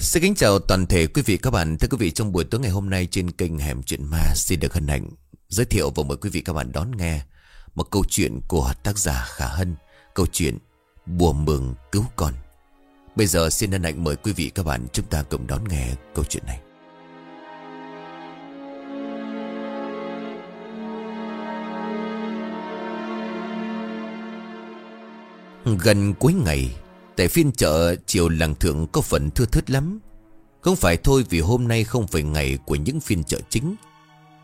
Xin kính chào toàn thể quý vị các bạn. Thưa quý vị, trong buổi tối ngày hôm nay trên kênh Hẻm Chuyện Ma xin được hân hạnh giới thiệu và mời quý vị các bạn đón nghe một câu chuyện của tác giả Khả Hân, câu chuyện Bùa mường cứu con. Bây giờ xin hân hạnh mời quý vị các bạn chúng ta cùng đón nghe câu chuyện này. Gần cuối ngày, tại phiên chợ chiều làng thượng có phần thưa thớt lắm. Không phải thôi vì hôm nay không phải ngày của những phiên chợ chính.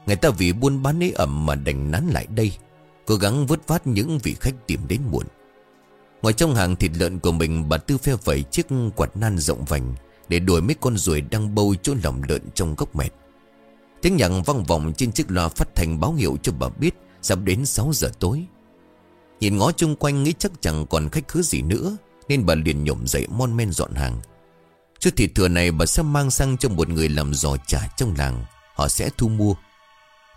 Người ta vì buôn bán ấy ẩm mà đành nán lại đây, cố gắng vớt vát những vị khách tìm đến muộn. Ngoài trong hàng thịt lợn của mình bà Tư phe vẩy chiếc quạt nan rộng vành để đuổi mấy con ruồi đang bâu chỗ lòng lợn trong gốc mệt. Tiếng nhạc vang vọng trên chiếc loa phát thành báo hiệu cho bà biết sắp đến 6 giờ tối. Nhìn ngó chung quanh nghĩ chắc chẳng còn khách khứa gì nữa nên bà liền nhổm dậy mon men dọn hàng. Chút thịt thừa này, bà sẽ mang sang cho một người làm giò trả trong làng. Họ sẽ thu mua.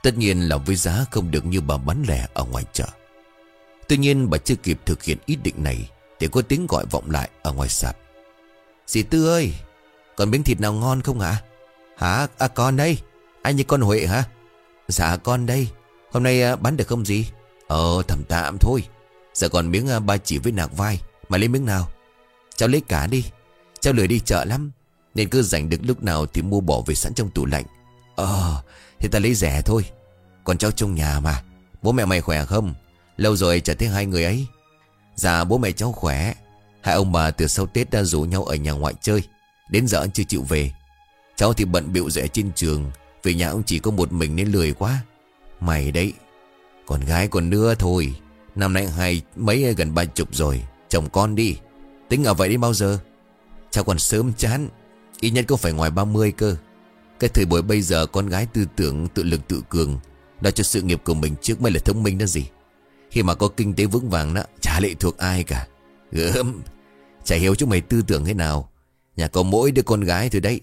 Tất nhiên là với giá không được như bà bán lẻ ở ngoài chợ. Tuy nhiên, bà chưa kịp thực hiện ý định này thì có tiếng gọi vọng lại ở ngoài sạp. Dì Tư ơi, Còn miếng thịt nào ngon không hả Hả? À con đây. Anh như con Huệ hả? Dạ con đây. Hôm nay à, bán được không gì Ờ thầm tạm thôi. Giờ còn miếng à, ba chỉ với nạc vai. Mà lấy miếng nào? Cháu lấy cả đi. Cháu lười đi chợ lắm. Nên cứ dành được lúc nào thì mua bỏ về sẵn trong tủ lạnh. Ờ Thì ta lấy rẻ thôi. Còn cháu trong nhà mà. Bố mẹ mày khỏe không? Lâu rồi chả thấy hai người ấy. Dạ bố mẹ cháu khỏe. Hai ông bà từ sau Tết đã rủ nhau ở nhà ngoại chơi. Đến giờ chưa chịu về. Cháu thì bận bịu rẻ trên trường. Về nhà ông chỉ có một mình nên lười quá. Mày đấy. Con gái còn nữa thôi. Năm nay hai mấy gần ba chục rồi. Chồng con đi. Tính ở vậy đến bao giờ? Cháu còn sớm chán. Ít nhất cũng phải ngoài 30 cơ. Cái thời buổi bây giờ con gái tư tưởng, tự lực tự cường Đã cho sự nghiệp của mình trước mới là thông minh đó gì. Khi mà có kinh tế vững vàng đó, Chả lệ thuộc ai cả. Gớm. Chả hiểu chúng mày tư tưởng thế nào. Nhà có mỗi đứa con gái thôi đấy.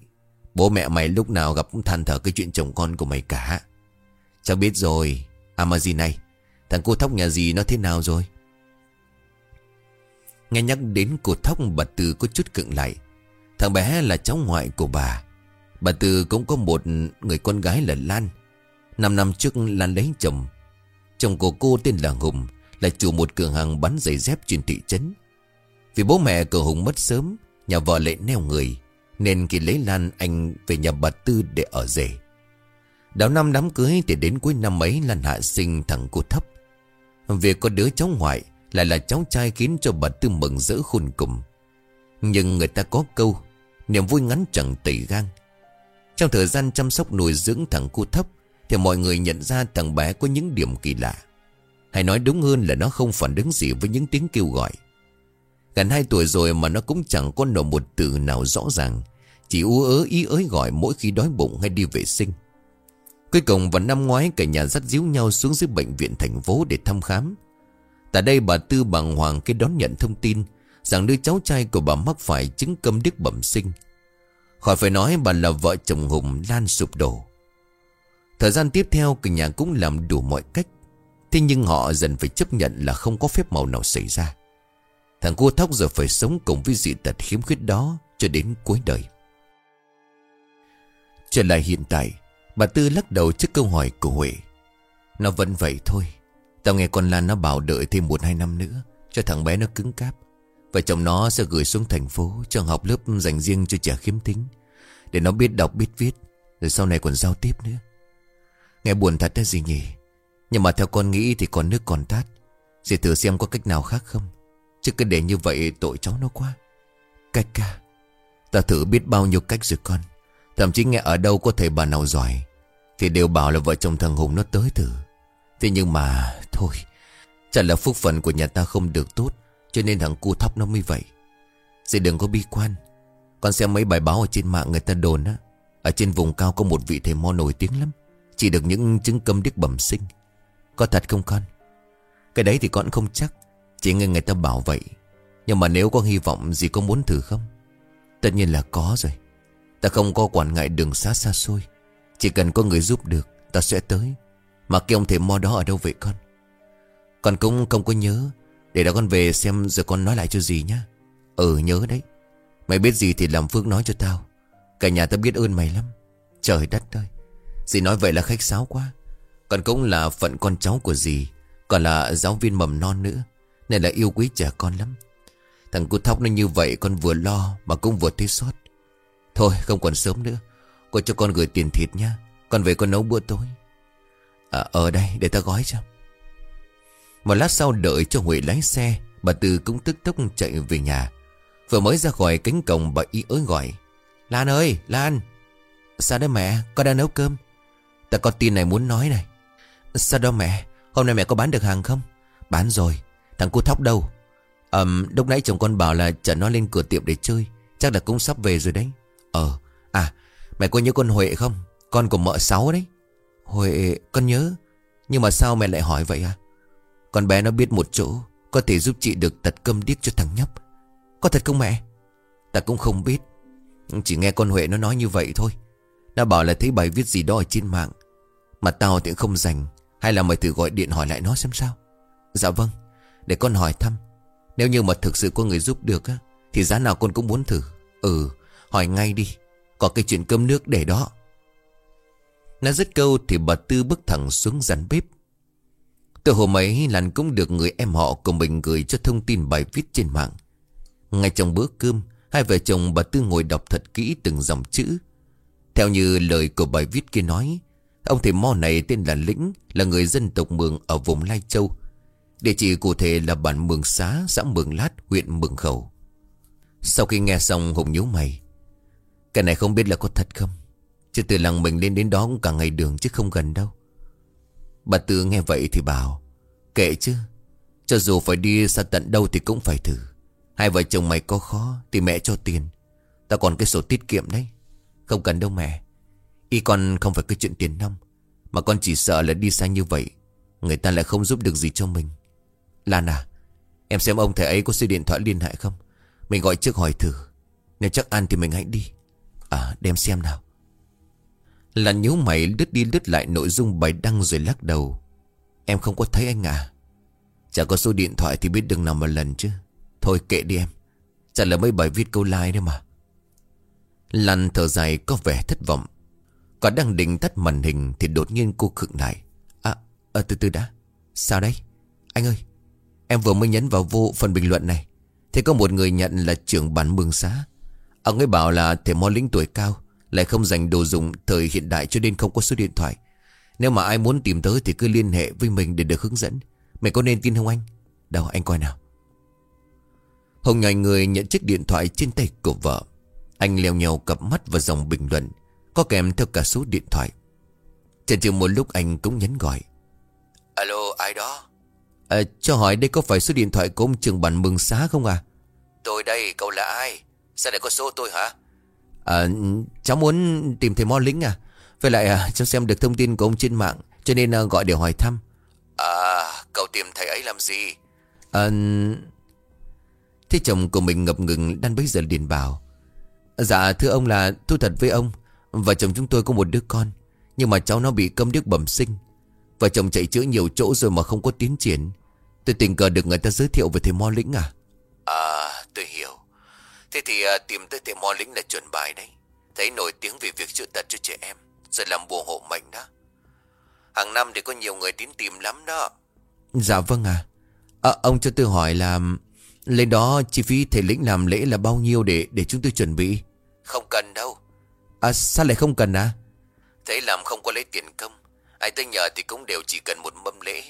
Bố mẹ mày lúc nào gặp cũng than thở cái chuyện chồng con của mày cả. Cháu biết rồi. À mà gì này, Thằng cô thóc nhà gì nó thế nào rồi? Nghe nhắc đến cô thóc, bà Tư có chút cựng lại. Thằng bé là cháu ngoại của bà. Bà Tư cũng có một người con gái là Lan. Năm năm trước, Lan lấy chồng. Chồng của cô tên là Hùng, Là chủ một cửa hàng bán giày dép trên thị trấn. Vì bố mẹ của Hùng mất sớm, Nhà vợ lại neo người, Nên khi lấy Lan, anh về nhà bà Tư để ở rể. Đào năm đám cưới thì đến cuối năm ấy, Lan hạ sinh thằng cô thấp Việc có đứa cháu ngoại lại là cháu trai khiến cho bà Tư mừng rỡ khôn cùng. Nhưng người ta có câu, Niềm vui ngắn chẳng tẩy gan Trong thời gian chăm sóc nuôi dưỡng thằng cu thấp, Thì mọi người nhận ra thằng bé có những điểm kỳ lạ. Hay nói đúng hơn là nó không phản ứng gì với những tiếng kêu gọi. Gần hai tuổi rồi mà nó cũng chẳng có nổi một từ nào rõ ràng, Chỉ ú ớ ý ới gọi mỗi khi đói bụng hay đi vệ sinh. Cuối cùng vào năm ngoái, cả nhà dắt díu nhau xuống dưới bệnh viện thành phố để thăm khám. Tại đây bà Tư bàng hoàng khi đón nhận thông tin rằng đứa cháu trai của bà mắc phải chứng câm điếc bẩm sinh. Khỏi phải nói bà là vợ chồng Hùng lan sụp đổ. Thời gian tiếp theo cả nhà cũng làm đủ mọi cách. Thế nhưng họ dần phải chấp nhận là không có phép màu nào xảy ra. Thằng cô thóc giờ phải sống cùng với dị tật khiếm khuyết đó cho đến cuối đời. Trở lại hiện tại, Bà Tư lắc đầu trước câu hỏi của Huệ Nó vẫn vậy thôi Tao nghe con Lan nó bảo đợi thêm một hai năm nữa, Cho thằng bé nó cứng cáp. Và chồng nó sẽ gửi xuống thành phố, Cho học lớp dành riêng cho trẻ khiếm thính, Để nó biết đọc, biết viết, Rồi sau này còn giao tiếp nữa. Nghe buồn thật đấy gì nhỉ? Nhưng mà theo con nghĩ thì còn nước còn tát. Dì thử xem có cách nào khác không? Chứ cứ để như vậy tội cháu nó quá. Cách ca, Ta thử biết bao nhiêu cách rồi con. Thậm chí nghe ở đâu có thầy bà nào giỏi, Thì đều bảo là vợ chồng thằng Hùng nó tới thử. Thế nhưng mà, Thôi Chắc là phúc phận của nhà ta không được tốt, Cho nên thằng cu thóc nó mới vậy. Dì đừng có bi quan. Con xem mấy bài báo ở trên mạng người ta đồn á, Ở trên vùng cao có một vị thầy mo nổi tiếng lắm, Chỉ được những chứng câm điếc bẩm sinh. Có thật không con? Cái đấy thì con không chắc, Chỉ nghe người ta bảo vậy. Nhưng mà nếu có hy vọng gì có muốn thử không? Tất nhiên là có rồi. Ta không có quản ngại đường xa xa xôi. Chỉ cần có người giúp được, Ta sẽ tới. Mà cái ông thầy mo đó ở đâu vậy con? Con cũng không có nhớ. Để đó con về xem rồi con nói lại cho gì nhá. Ừ nhớ đấy. Mày biết gì thì làm Phước nói cho tao. Cả nhà tao biết ơn mày lắm. Trời đất ơi. Dì nói vậy là khách sáo quá. Còn cũng là phận con cháu của dì. Còn là giáo viên mầm non nữa. Nên là yêu quý trẻ con lắm. Thằng cu thóc nó như vậy con vừa lo Mà cũng vừa thấy xót Thôi, không còn sớm nữa. Cô cho con gửi tiền thịt nha Con về con nấu bữa tối. À ở đây, để ta gói cho. Một lát sau đợi cho Huệ lái xe, Bà Tư cũng tức tốc chạy về nhà. Vừa mới ra khỏi cánh cổng, bà y ới gọi, Lan ơi, Lan. Sao đấy mẹ, con đang nấu cơm. Ta có tin này muốn nói này. Sao đó mẹ, Hôm nay mẹ có bán được hàng không? Bán rồi, Thằng cu thóc đâu? Ờm lúc nãy chồng con bảo là chở nó lên cửa tiệm để chơi, Chắc là cũng sắp về rồi đấy. Ờ À mẹ có nhớ con Huệ không? Con của mợ sáu đấy. Huệ, con nhớ. Nhưng mà sao mẹ lại hỏi vậy à? Con bé nó biết một chỗ, Có thể giúp chị được tật cơm điếc cho thằng nhóc. Có thật không mẹ? Ta cũng không biết. Chỉ nghe con Huệ nó nói như vậy thôi. Nó bảo là thấy bài viết gì đó ở trên mạng. Mà tao thì không dành Hay là mày thử gọi điện hỏi lại nó xem sao. Dạ vâng Để con hỏi thăm. Nếu như mà thực sự có người giúp được á, Thì giá nào con cũng muốn thử. Ừ hỏi ngay đi. Có cái chuyện cơm nước để đó. Nói dứt câu thì bà Tư bước thẳng xuống gian bếp. Từ hôm ấy Lan cũng được người em họ của mình gửi cho thông tin bài viết trên mạng. Ngay trong bữa cơm Hai vợ chồng bà Tư ngồi đọc thật kỹ từng dòng chữ. Theo như lời của bài viết kia nói Ông thầy Mo này tên là Lĩnh Là người dân tộc Mường ở vùng Lai Châu. Địa chỉ cụ thể là bản Mường Xá Xã Mường Lát, huyện Mường Khẩu. Sau khi nghe xong Hùng nhíu mày. Cái này không biết là có thật không? Chứ từ làng mình lên đến đó cũng cả ngày đường chứ không gần đâu. Bà Tư nghe vậy thì bảo, Kệ chứ, Cho dù phải đi xa tận đâu thì cũng phải thử. Hai vợ chồng mày có khó Thì mẹ cho tiền. Ta còn cái sổ tiết kiệm đấy. Không cần đâu mẹ. Y con không phải cái chuyện tiền nông Mà con chỉ sợ là đi xa như vậy, Người ta lại không giúp được gì cho mình. Lan à Em xem ông thầy ấy có số điện thoại liên hệ không? Mình gọi trước hỏi thử. Nếu chắc ăn thì mình hãy đi. À đem xem nào là nhíu mày lướt đi lướt lại nội dung bài đăng rồi lắc đầu. Em không có thấy anh à? Chả có số điện thoại thì biết đừng nào một lần chứ. Thôi kệ đi em. Chả là mấy bài viết câu like đấy mà. Lan thở dài có vẻ thất vọng. Còn đang định tắt màn hình Thì đột nhiên cô khựng lại. À, à từ từ đã. Sao đấy? Anh ơi Em vừa mới nhấn vào vô phần bình luận này. Thì có một người nhận là trưởng bản mương xá. Ông ấy bảo là thể mo lĩnh tuổi cao lại không dành đồ dùng thời hiện đại cho nên không có số điện thoại. Nếu mà ai muốn tìm tới thì cứ liên hệ với mình để được hướng dẫn. Mày có nên tin không anh? Đâu anh coi nào. Hồng nhòi người nhận chiếc điện thoại trên tay của vợ. Anh leo nhèo cặp mắt vào dòng bình luận Có kèm theo cả số điện thoại. Chần chừ một lúc anh cũng nhấn gọi. Alo ai đó? À, Cho hỏi đây có phải số điện thoại của ông trường bản mừng xá không à? Tôi đây cậu là ai? Sao lại có số tôi hả À, cháu muốn tìm thầy Mo Lĩnh à? Với lại à, cháu xem được thông tin của ông trên mạng Cho nên à, gọi để hỏi thăm. À cậu tìm thầy ấy làm gì? À Thế chồng của mình ngập ngừng đang bấy giờ liền bảo Dạ thưa ông là thu thật với ông. Vợ chồng chúng tôi có một đứa con Nhưng mà cháu nó bị câm điếc bẩm sinh. Vợ chồng chạy chữa nhiều chỗ rồi mà không có tiến triển. Tôi tình cờ được người ta giới thiệu về thầy Mo Lĩnh à? À tôi hiểu Thế thì à, tìm tới thầy Mo Lĩnh là chuẩn bài đấy. Thấy nổi tiếng về việc chữa tật cho trẻ em Rồi làm bùa hộ mệnh đó. Hàng năm thì có nhiều người đến tìm lắm đó. Dạ vâng à, à Ông cho tôi hỏi là Lên đó chi phí thầy lĩnh làm lễ là bao nhiêu để để chúng tôi chuẩn bị? Không cần đâu. À sao lại không cần à Thấy làm không có lấy tiền công Ai tới nhờ thì cũng đều chỉ cần một mâm lễ.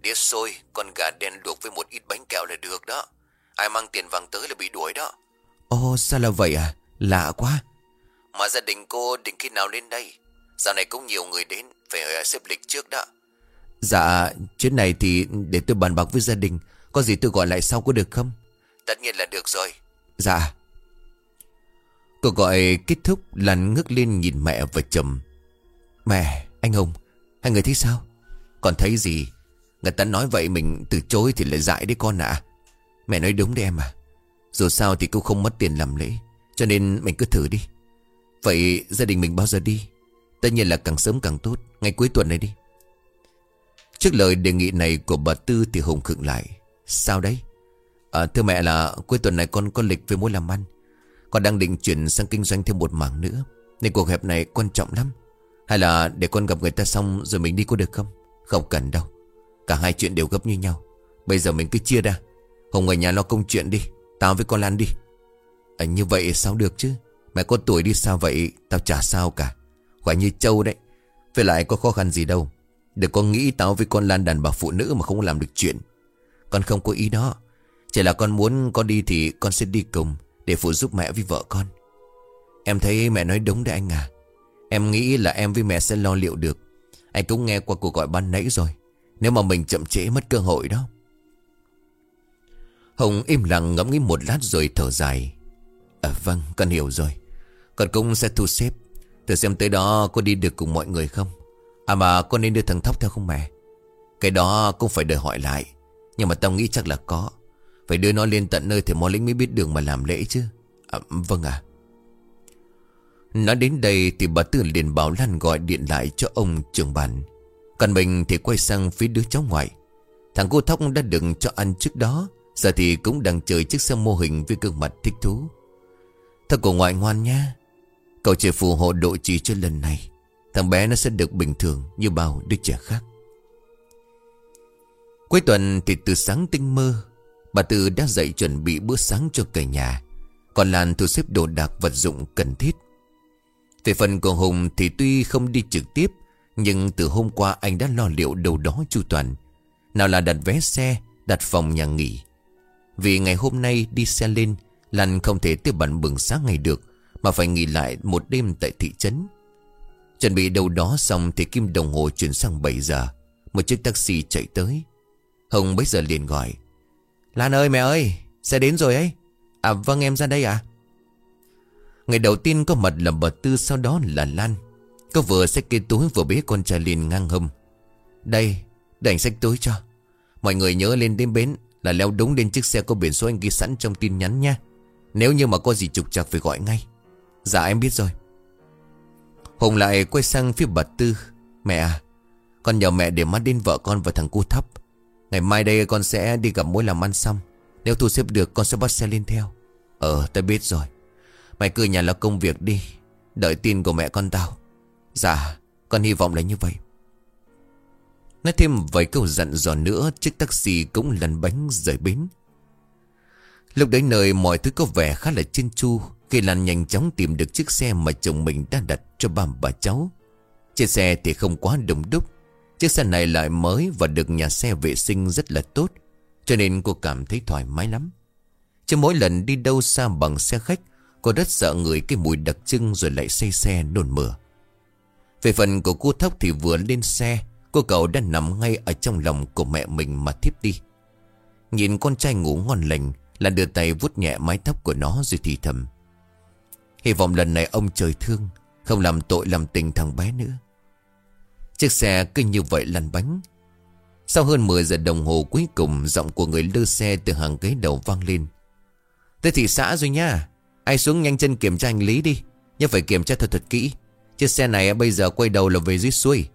Đĩa xôi, con gà đen luộc với một ít bánh kẹo là được đó. Ai mang tiền vàng tới là bị đuổi đó Ồ sao là vậy à? Lạ quá. Mà gia đình cô định khi nào lên đây? Dạo này cũng nhiều người đến Phải xếp lịch trước đó. Dạ chuyến này thì để tôi bàn bạc với gia đình. Có gì tôi gọi lại sau có được không? Tất nhiên là được rồi. Dạ. Cuộc gọi kết thúc Lan ngước lên nhìn mẹ và chồng. Mẹ, anh Hùng Hai người thấy sao? Còn thấy gì? Người ta nói vậy mình từ chối thì lại dại đấy con ạ. Mẹ nói đúng đấy em à dù sao thì cô không mất tiền làm lễ Cho nên mình cứ thử đi. Vậy gia đình mình bao giờ đi? Tất nhiên là càng sớm càng tốt Ngày cuối tuần này đi. Trước lời đề nghị này của bà Tư Thì Hùng khựng lại. Sao đấy? À, Thưa mẹ là cuối tuần này con có lịch với mối làm ăn. Con đang định chuyển sang kinh doanh thêm một mảng nữa Nên cuộc hẹp này quan trọng lắm. Hay là để con gặp người ta xong rồi mình đi có được không? Không cần đâu. Cả hai chuyện đều gấp như nhau. Bây giờ mình cứ chia ra. Hùng ở nhà lo công chuyện đi. Tao với con Lan đi. À, Như vậy sao được chứ? Mẹ có tuổi đi sao vậy Tao chả sao cả. Quả như trâu đấy. Với lại có khó khăn gì đâu. Đừng có nghĩ tao với con Lan đàn bà phụ nữ mà không làm được chuyện. Con không có ý đó. Chỉ là con muốn con đi thì con sẽ đi cùng Để phụ giúp mẹ với vợ con. Em thấy mẹ nói đúng đấy anh à. Em nghĩ là em với mẹ sẽ lo liệu được. Anh cũng nghe qua cuộc gọi ban nãy rồi. Nếu mà mình chậm trễ mất cơ hội đó. Hồng im lặng ngẫm nghĩ một lát rồi thở dài. À vâng con hiểu rồi. Con cũng sẽ thu xếp. Thử xem tới đó có đi được cùng mọi người không? À mà con nên đưa thằng Thóc theo không mẹ? Cái đó cũng phải đợi hỏi lại. Nhưng mà tao nghĩ chắc là có. Phải đưa nó lên tận nơi thì mò lính mới biết đường mà làm lễ chứ. À, Vâng à Nói đến đây thì bà Tư liền bảo Lan gọi điện lại cho ông trưởng bản Còn mình thì quay sang phía đứa cháu ngoại. Thằng cô Thóc đã đừng cho ăn trước đó. Giờ thì cũng đang chơi chiếc xe mô hình với gương mặt thích thú. Thật của ngoại ngoan nha Cậu chỉ phù hộ độ trì cho lần này. Thằng bé nó sẽ được bình thường như bao đứa trẻ khác. Cuối tuần thì từ sáng tinh mơ, Bà Tư đã dậy chuẩn bị bữa sáng cho cả nhà. Còn Lan thu xếp đồ đạc vật dụng cần thiết. Về phần của Hùng thì tuy không đi trực tiếp, Nhưng từ hôm qua anh đã lo liệu đầu đó chu toàn. Nào là đặt vé xe, Đặt phòng nhà nghỉ vì ngày hôm nay đi xe lên, Lan không thể tiếp bận bừng sáng ngày được, Mà phải nghỉ lại một đêm tại thị trấn. Chuẩn bị đâu đó xong Thì kim đồng hồ chuyển sang 7 giờ. Một chiếc taxi chạy tới. Hồng bấy giờ liền gọi, Lan ơi, mẹ ơi, Xe đến rồi ấy. À vâng em ra đây à Ngày đầu tiên có mặt là bà Tư, Sau đó là Lan. Cô vừa xách cái túi vừa bế con trai liền ngang hâm Đây đành xách túi cho. Mọi người nhớ lên đến bến là leo đúng lên chiếc xe có biển số anh ghi sẵn trong tin nhắn nha Nếu như mà có gì trục trặc phải gọi ngay. Dạ em biết rồi. Hùng lại quay sang phía bà Tư. Mẹ à Con nhờ mẹ để mắt đến vợ con và thằng cu thấp. Ngày mai đây con sẽ đi gặp mối làm ăn xong. Nếu thu xếp được, con sẽ bắt xe lên theo. Ờ ta biết rồi. Mày cứ nhà lo công việc đi. Đợi tin của mẹ con tao. Dạ con hy vọng là như vậy. Nói thêm vài câu dặn dò nữa, Chiếc taxi cũng lăn bánh rời bến. Lúc đấy nơi, mọi thứ có vẻ khá là chân chu, Khi Lan nhanh chóng tìm được chiếc xe mà chồng mình đã đặt cho ba bà cháu. Chiếc xe thì không quá đông đúc, Chiếc xe này lại mới và được nhà xe vệ sinh rất là tốt, Cho nên cô cảm thấy thoải mái lắm. Chứ mỗi lần đi đâu xa bằng xe khách, Cô rất sợ người cái mùi đặc trưng rồi lại say xe nôn mửa. Về phần của cô Thóc thì vừa lên xe Cô cậu đã nằm ngay ở trong lòng của mẹ mình mà thiếp đi. Nhìn con trai ngủ ngon lành Là đưa tay vuốt nhẹ mái tóc của nó rồi thì thầm. Hy vọng lần này ông trời thương, Không làm tội làm tình thằng bé nữa. Chiếc xe cứ như vậy lăn bánh. Sau hơn 10 giờ đồng hồ cuối cùng, Giọng của người lơ xe từ hàng ghế đầu vang lên. Tới thị xã rồi nha, Ai xuống nhanh chân kiểm tra hành lý đi Nhưng phải kiểm tra thật thật kỹ. Chiếc xe này bây giờ quay đầu là về dưới xuôi.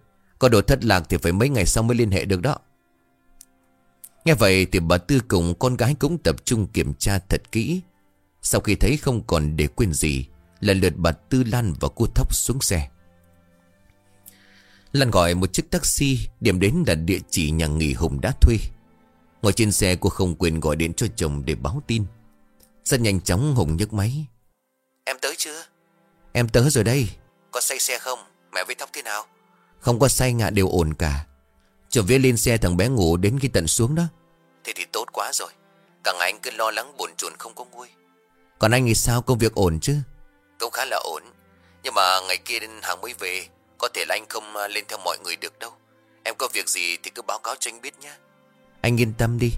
Có đồ thất lạc thì phải mấy ngày sau mới liên hệ được đó. Nghe vậy thì bà Tư cùng con gái cũng tập trung kiểm tra thật kỹ. Sau khi thấy không còn để quên gì Lần lượt bà Tư Lan và cô Thóc xuống xe. Lan gọi một chiếc taxi Điểm đến là địa chỉ nhà nghỉ Hùng đã thuê. Ngồi trên xe cô không quên gọi điện cho chồng để báo tin. Rất nhanh chóng Hùng nhấc máy. Em tới chưa? Em tới rồi đây. Có say xe không? Mẹ với Thóc thế nào? Không có say ngạ đều ổn cả. Trở về lên xe thằng bé ngủ đến khi tận xuống đó. Thế thì tốt quá rồi. Cả ngày anh cứ lo lắng buồn chồn không có nguôi. Còn anh thì sao? Công việc ổn chứ? Cũng khá là ổn. Nhưng mà ngày kia hàng mới về Có thể là anh không à, lên theo mọi người được đâu. Em có việc gì thì cứ báo cáo cho anh biết nhé Anh yên tâm đi.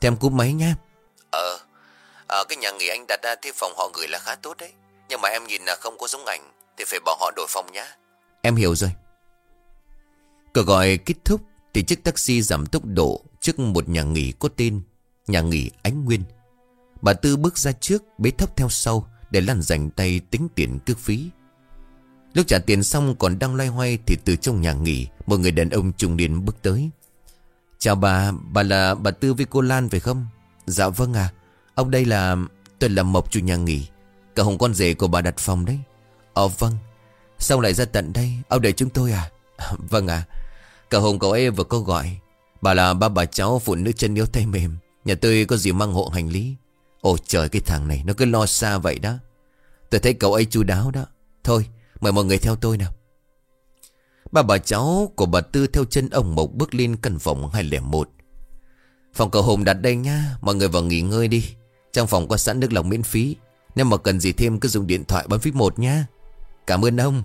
Thì em cúp máy nhá. Ờ à, Cái nhà nghỉ anh đặt ra thì phòng họ gửi là khá tốt đấy. Nhưng mà em nhìn là không có giống ảnh Thì phải bảo họ đổi phòng nhá. Em hiểu rồi Cờ gọi kết thúc Thì chiếc taxi giảm tốc độ Trước một nhà nghỉ có tên Nhà nghỉ Ánh Nguyên. Bà Tư bước ra trước, bế thấp theo sau Để lăn dành tay tính tiền cước phí. Lúc trả tiền xong còn đang loay hoay Thì từ trong nhà nghỉ, Một người đàn ông trung niên bước tới. Chào bà Bà là, bà Tư với cô Lan phải không? Dạ vâng à Ông đây là, Tôi là Mộc chủ nhà nghỉ. Cả hồng con rể của bà đặt phòng đấy. Ờ vâng. Sao lại ra tận đây? Ông để chúng tôi à? Vâng à Cả Hùng cậu ấy vừa có gọi Bà là ba bà cháu phụ nữ chân yếu tay mềm, Nhà tôi có gì mang hộ hành lý. Ồ, trời, cái thằng này nó cứ lo xa vậy đó. Tôi thấy cậu ấy chu đáo đó. Thôi, mời mọi người theo tôi nào. Ba bà cháu của bà Tư theo chân ông Mộc bước lên căn phòng 201 Phòng cậu Hùng đặt đây nha, Mọi người vào nghỉ ngơi đi. Trong phòng có sẵn nước lọc miễn phí, Nếu mà cần gì thêm cứ dùng điện thoại bấm phím 1 nha. Cảm ơn ông.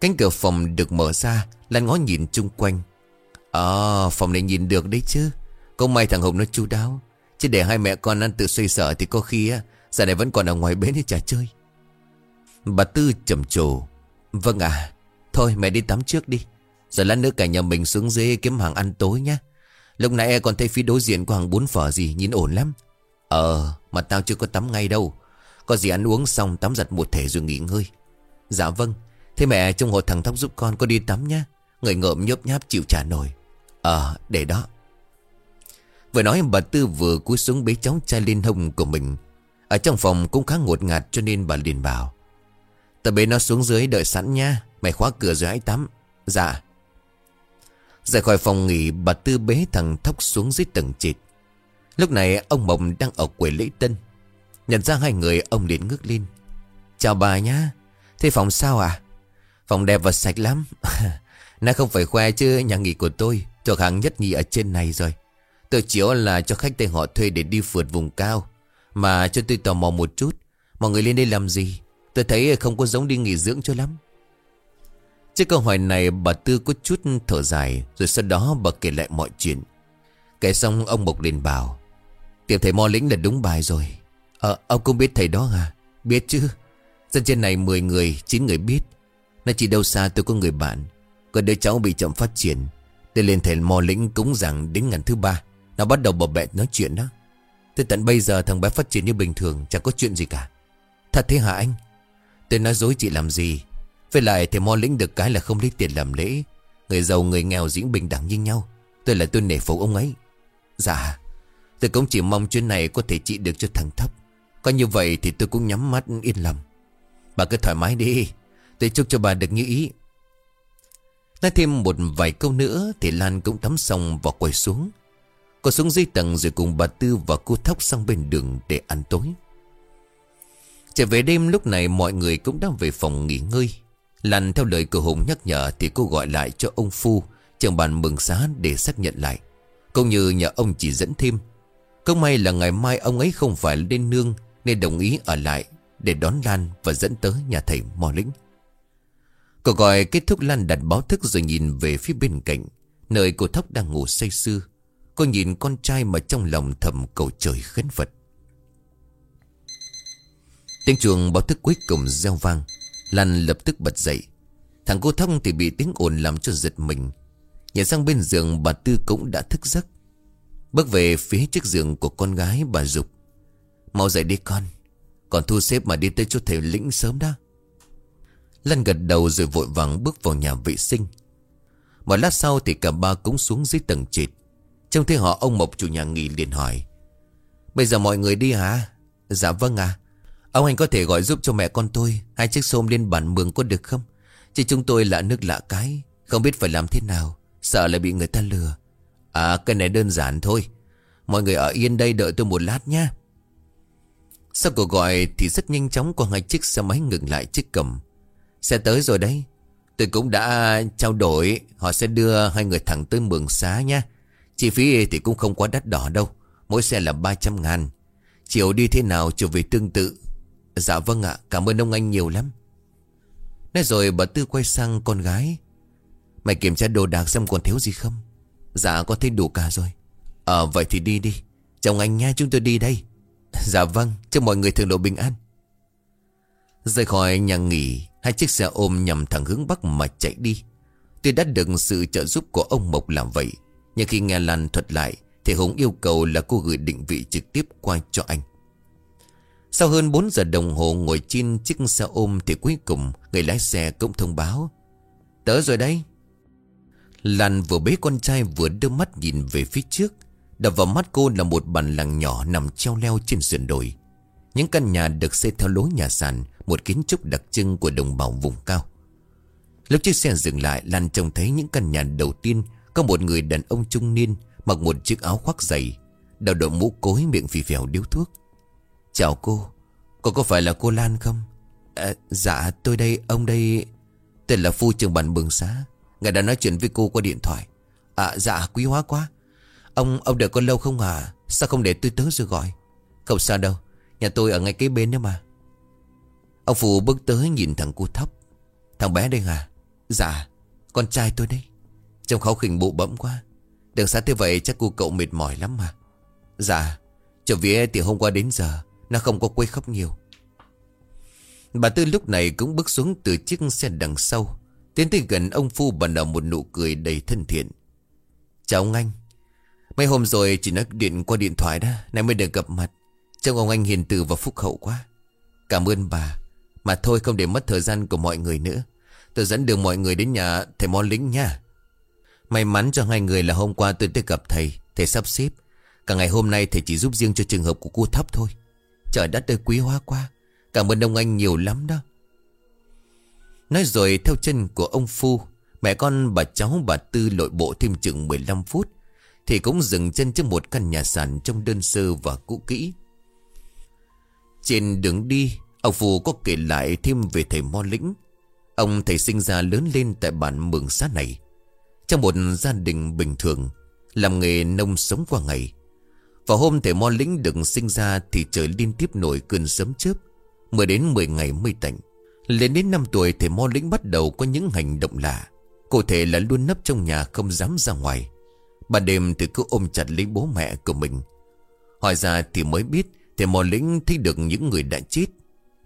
Cánh cửa phòng được mở ra Lan ngó nhìn chung quanh. À phòng này nhìn được đấy chứ. Có may thằng Hùng nó chu đáo. Chứ để hai mẹ con ăn tự xoay sở Thì có khi á, Giờ này vẫn còn ở ngoài bến để trả chơi. Bà Tư trầm trồ. Vâng à Thôi, mẹ đi tắm trước đi. Rồi lát nữa cả nhà mình xuống dưới kiếm hàng ăn tối nhá. Lúc nãy còn thấy phía đối diện có hàng bún phở gì Nhìn ổn lắm. Ờ mà tao chưa có tắm ngay đâu. Có gì ăn uống xong tắm giặt một thể rồi nghỉ ngơi. Dạ vâng. Thế mẹ trong hộ thằng Thóc giúp con có đi tắm nhá. Người ngợm nhớp nháp chịu trả nổi. Ờ để đó. Vừa nói, bà Tư vừa cúi xuống bế cháu trai lên hông của mình. Ở trong phòng cũng khá ngột ngạt cho nên bà liền bảo Tao bế nó xuống dưới đợi sẵn nha, Mày khóa cửa rồi hãy tắm. Dạ. Rời khỏi phòng nghỉ, bà Tư bế thằng Thóc xuống dưới tầng trệt. Lúc này, ông Mộng đang ở quầy lễ tân. Nhận ra hai người, ông liền ngước lên. Chào bà nhá, Thế phòng sao à? Phòng đẹp và sạch lắm. Nãy không phải khoe chứ, nhà nghỉ của tôi, Thuộc hàng nhất nhì ở trên này rồi. Tôi chiếu là cho khách tên họ thuê để đi phượt vùng cao. Mà cho tôi tò mò một chút, Mọi người lên đây làm gì? Tôi thấy không có giống đi nghỉ dưỡng cho lắm. Trước câu hỏi này, bà Tư có chút thở dài, Rồi sau đó bà kể lại mọi chuyện. Kể xong, ông Mộc liền bảo Tiệm thầy Mo Lĩnh là đúng bài rồi. Ờ ông cũng biết thầy đó à? Biết chứ. Dân trên này 10 người 9 người biết. Nó chỉ đâu xa tôi có người bạn. Còn đứa cháu bị chậm phát triển. Tôi lên thầy mò Lĩnh cúng rằng đến ngàn thứ ba. Nó bắt đầu bập bẹ nói chuyện đó. Tới tận bây giờ thằng bé phát triển như bình thường, Chẳng có chuyện gì cả. Thật thế hả anh? Tôi nói dối chị làm gì? Với lại thầy mò Lĩnh được cái là không lấy tiền làm lễ. Người giàu người nghèo diễn bình đẳng như nhau. Tôi là tôi nể phục ông ấy. Dạ. Tôi cũng chỉ mong chuyện này có thể trị được cho thằng thấp. Có như vậy thì tôi cũng nhắm mắt yên lòng. Bà cứ thoải mái đi. Tôi chúc cho bà được như ý. Nói thêm một vài câu nữa Thì Lan cũng tắm xong và quay xuống. Cô xuống dưới tầng rồi cùng bà Tư và cô Thóc sang bên đường để ăn tối. Trở về đêm lúc này mọi người cũng đang về phòng nghỉ ngơi. Lan theo lời cửa Hùng nhắc nhở Thì cô gọi lại cho ông Phu, Trưởng bàn mừng xá để xác nhận lại. Cũng như nhờ ông chỉ dẫn thêm. Không may là ngày mai ông ấy không phải lên nương, Nên đồng ý ở lại Để đón Lan và dẫn tới nhà thầy Mò Lĩnh. Cô gọi kết thúc Lan đặt báo thức rồi nhìn về phía bên cạnh. Nơi cô Thóc đang ngủ say sưa, Cô nhìn con trai mà trong lòng thầm cầu trời khấn Phật. Tiếng chuông báo thức cuối cùng reo vang. Lan lập tức bật dậy. Thằng cô Thóc thì bị tiếng ồn làm cho giật mình. Nhảy sang bên giường, bà Tư cũng đã thức giấc. Bước về phía chiếc giường của con gái, bà Dục. Mau dậy đi con, Còn thu xếp mà đi tới chỗ thầy lĩnh sớm đó Lan gật đầu rồi vội vàng bước vào nhà vệ sinh. Một lát sau thì cả ba cũng xuống dưới tầng trệt. Trong thấy họ, ông Mộc chủ nhà nghỉ liền hỏi, Bây giờ mọi người đi hả? Dạ vâng à Ông anh có thể gọi giúp cho mẹ con tôi, Hai chiếc xôm lên bản mường có được không? Chứ chúng tôi lạ nước lạ cái, Không biết phải làm thế nào, Sợ lại bị người ta lừa. À cái này đơn giản thôi. Mọi người ở yên đây đợi tôi một lát nhé Sau cuộc gọi thì rất nhanh chóng Có hai chiếc xe máy ngừng lại chiếc cầm Xe tới rồi đấy. Tôi cũng đã trao đổi, Họ sẽ đưa hai người thẳng tới mường xá nha Chi phí thì cũng không quá đắt đỏ đâu, Mỗi xe là 300 ngàn. Chiều đi thế nào chiều về tương tự? Dạ vâng ạ, cảm ơn ông anh nhiều lắm. Nói rồi bà Tư quay sang con gái. Mày kiểm tra đồ đạc xem còn thiếu gì không? Dạ có thấy đủ cả rồi. Ờ vậy thì đi đi. Chồng anh nha chúng tôi đi đây. Dạ vâng chúc mọi người thường độ bình an. Rời khỏi nhà nghỉ Hai chiếc xe ôm nhằm thẳng hướng bắc mà chạy đi. Tuy đã được sự trợ giúp của ông Mộc làm vậy, Nhưng khi nghe Lan thuật lại Thì Hùng yêu cầu là cô gửi định vị trực tiếp qua cho anh. Sau hơn 4 giờ đồng hồ ngồi trên chiếc xe ôm Thì cuối cùng người lái xe cũng thông báo Tới rồi đấy. Lan vừa bế con trai vừa đưa mắt nhìn về phía trước, Đập vào mắt cô là một bản làng nhỏ nằm treo leo trên sườn đồi. Những căn nhà được xây theo lối nhà sàn một kiến trúc đặc trưng của đồng bào vùng cao. Lúc chiếc xe dừng lại Lan trông thấy những căn nhà đầu tiên Có một người đàn ông trung niên Mặc một chiếc áo khoác dày Đầu đội mũ cối miệng phì phèo điếu thuốc. Chào cô Cô có phải là cô Lan không? À, Dạ tôi đây ông đây. Tên là phu trường bản Bường xá Ngài đã nói chuyện với cô qua điện thoại. À dạ quý hóa quá. Ông ông đợi con lâu không à? Sao không để tôi tới rồi gọi? Không sao đâu Nhà tôi ở ngay kế bên nữa mà. Ông Phù bước tới nhìn thằng cu thấp Thằng bé đây à? Dạ Con trai tôi đây Trông khó khỉnh bụ bẫm quá. Đường xa thế vậy chắc cô cậu mệt mỏi lắm mà. Dạ Trở vía thì hôm qua đến giờ, Nó không có quấy khóc nhiều. Bà Tư lúc này cũng bước xuống từ chiếc xe đằng sau, Tiến tới gần ông Phu bà nở một nụ cười đầy thân thiện. Chào ông anh. Mấy hôm rồi chỉ nói điện qua điện thoại đó, Nay mới được gặp mặt. Trông ông anh hiền từ và phúc hậu quá. Cảm ơn bà. Mà thôi không để mất thời gian của mọi người nữa. Tôi dẫn đường mọi người đến nhà thầy Mo Lính nha. May mắn cho hai người là hôm qua tôi tới gặp thầy Thầy sắp xếp. Cả ngày hôm nay thầy chỉ giúp riêng cho trường hợp của cô thấp thôi. Trời đất ơi quý hoa qua, Cảm ơn ông anh nhiều lắm đó. Nói rồi theo chân của ông Phu Mẹ con bà cháu bà Tư lội bộ thêm chừng 15 phút Thì cũng dừng chân trước một căn nhà sàn Trong đơn sơ và cũ kỹ. Trên đường đi Ông phù có kể lại thêm về thầy Mo Lĩnh. Ông thầy sinh ra lớn lên tại bản mường xá này. Trong một gia đình bình thường, Làm nghề nông sống qua ngày. Vào hôm thầy Mo Lĩnh được sinh ra Thì trời liên tiếp nổi cơn sấm chớp, Mười đến 10 ngày mây tạnh. Lên đến 5 tuổi, thầy Mo Lĩnh bắt đầu có những hành động lạ. Cụ thể là luôn nấp trong nhà không dám ra ngoài. Ban đêm thì cứ ôm chặt lấy bố mẹ của mình. Hỏi ra thì mới biết Thầy Mo Lĩnh thấy được những người đã chết.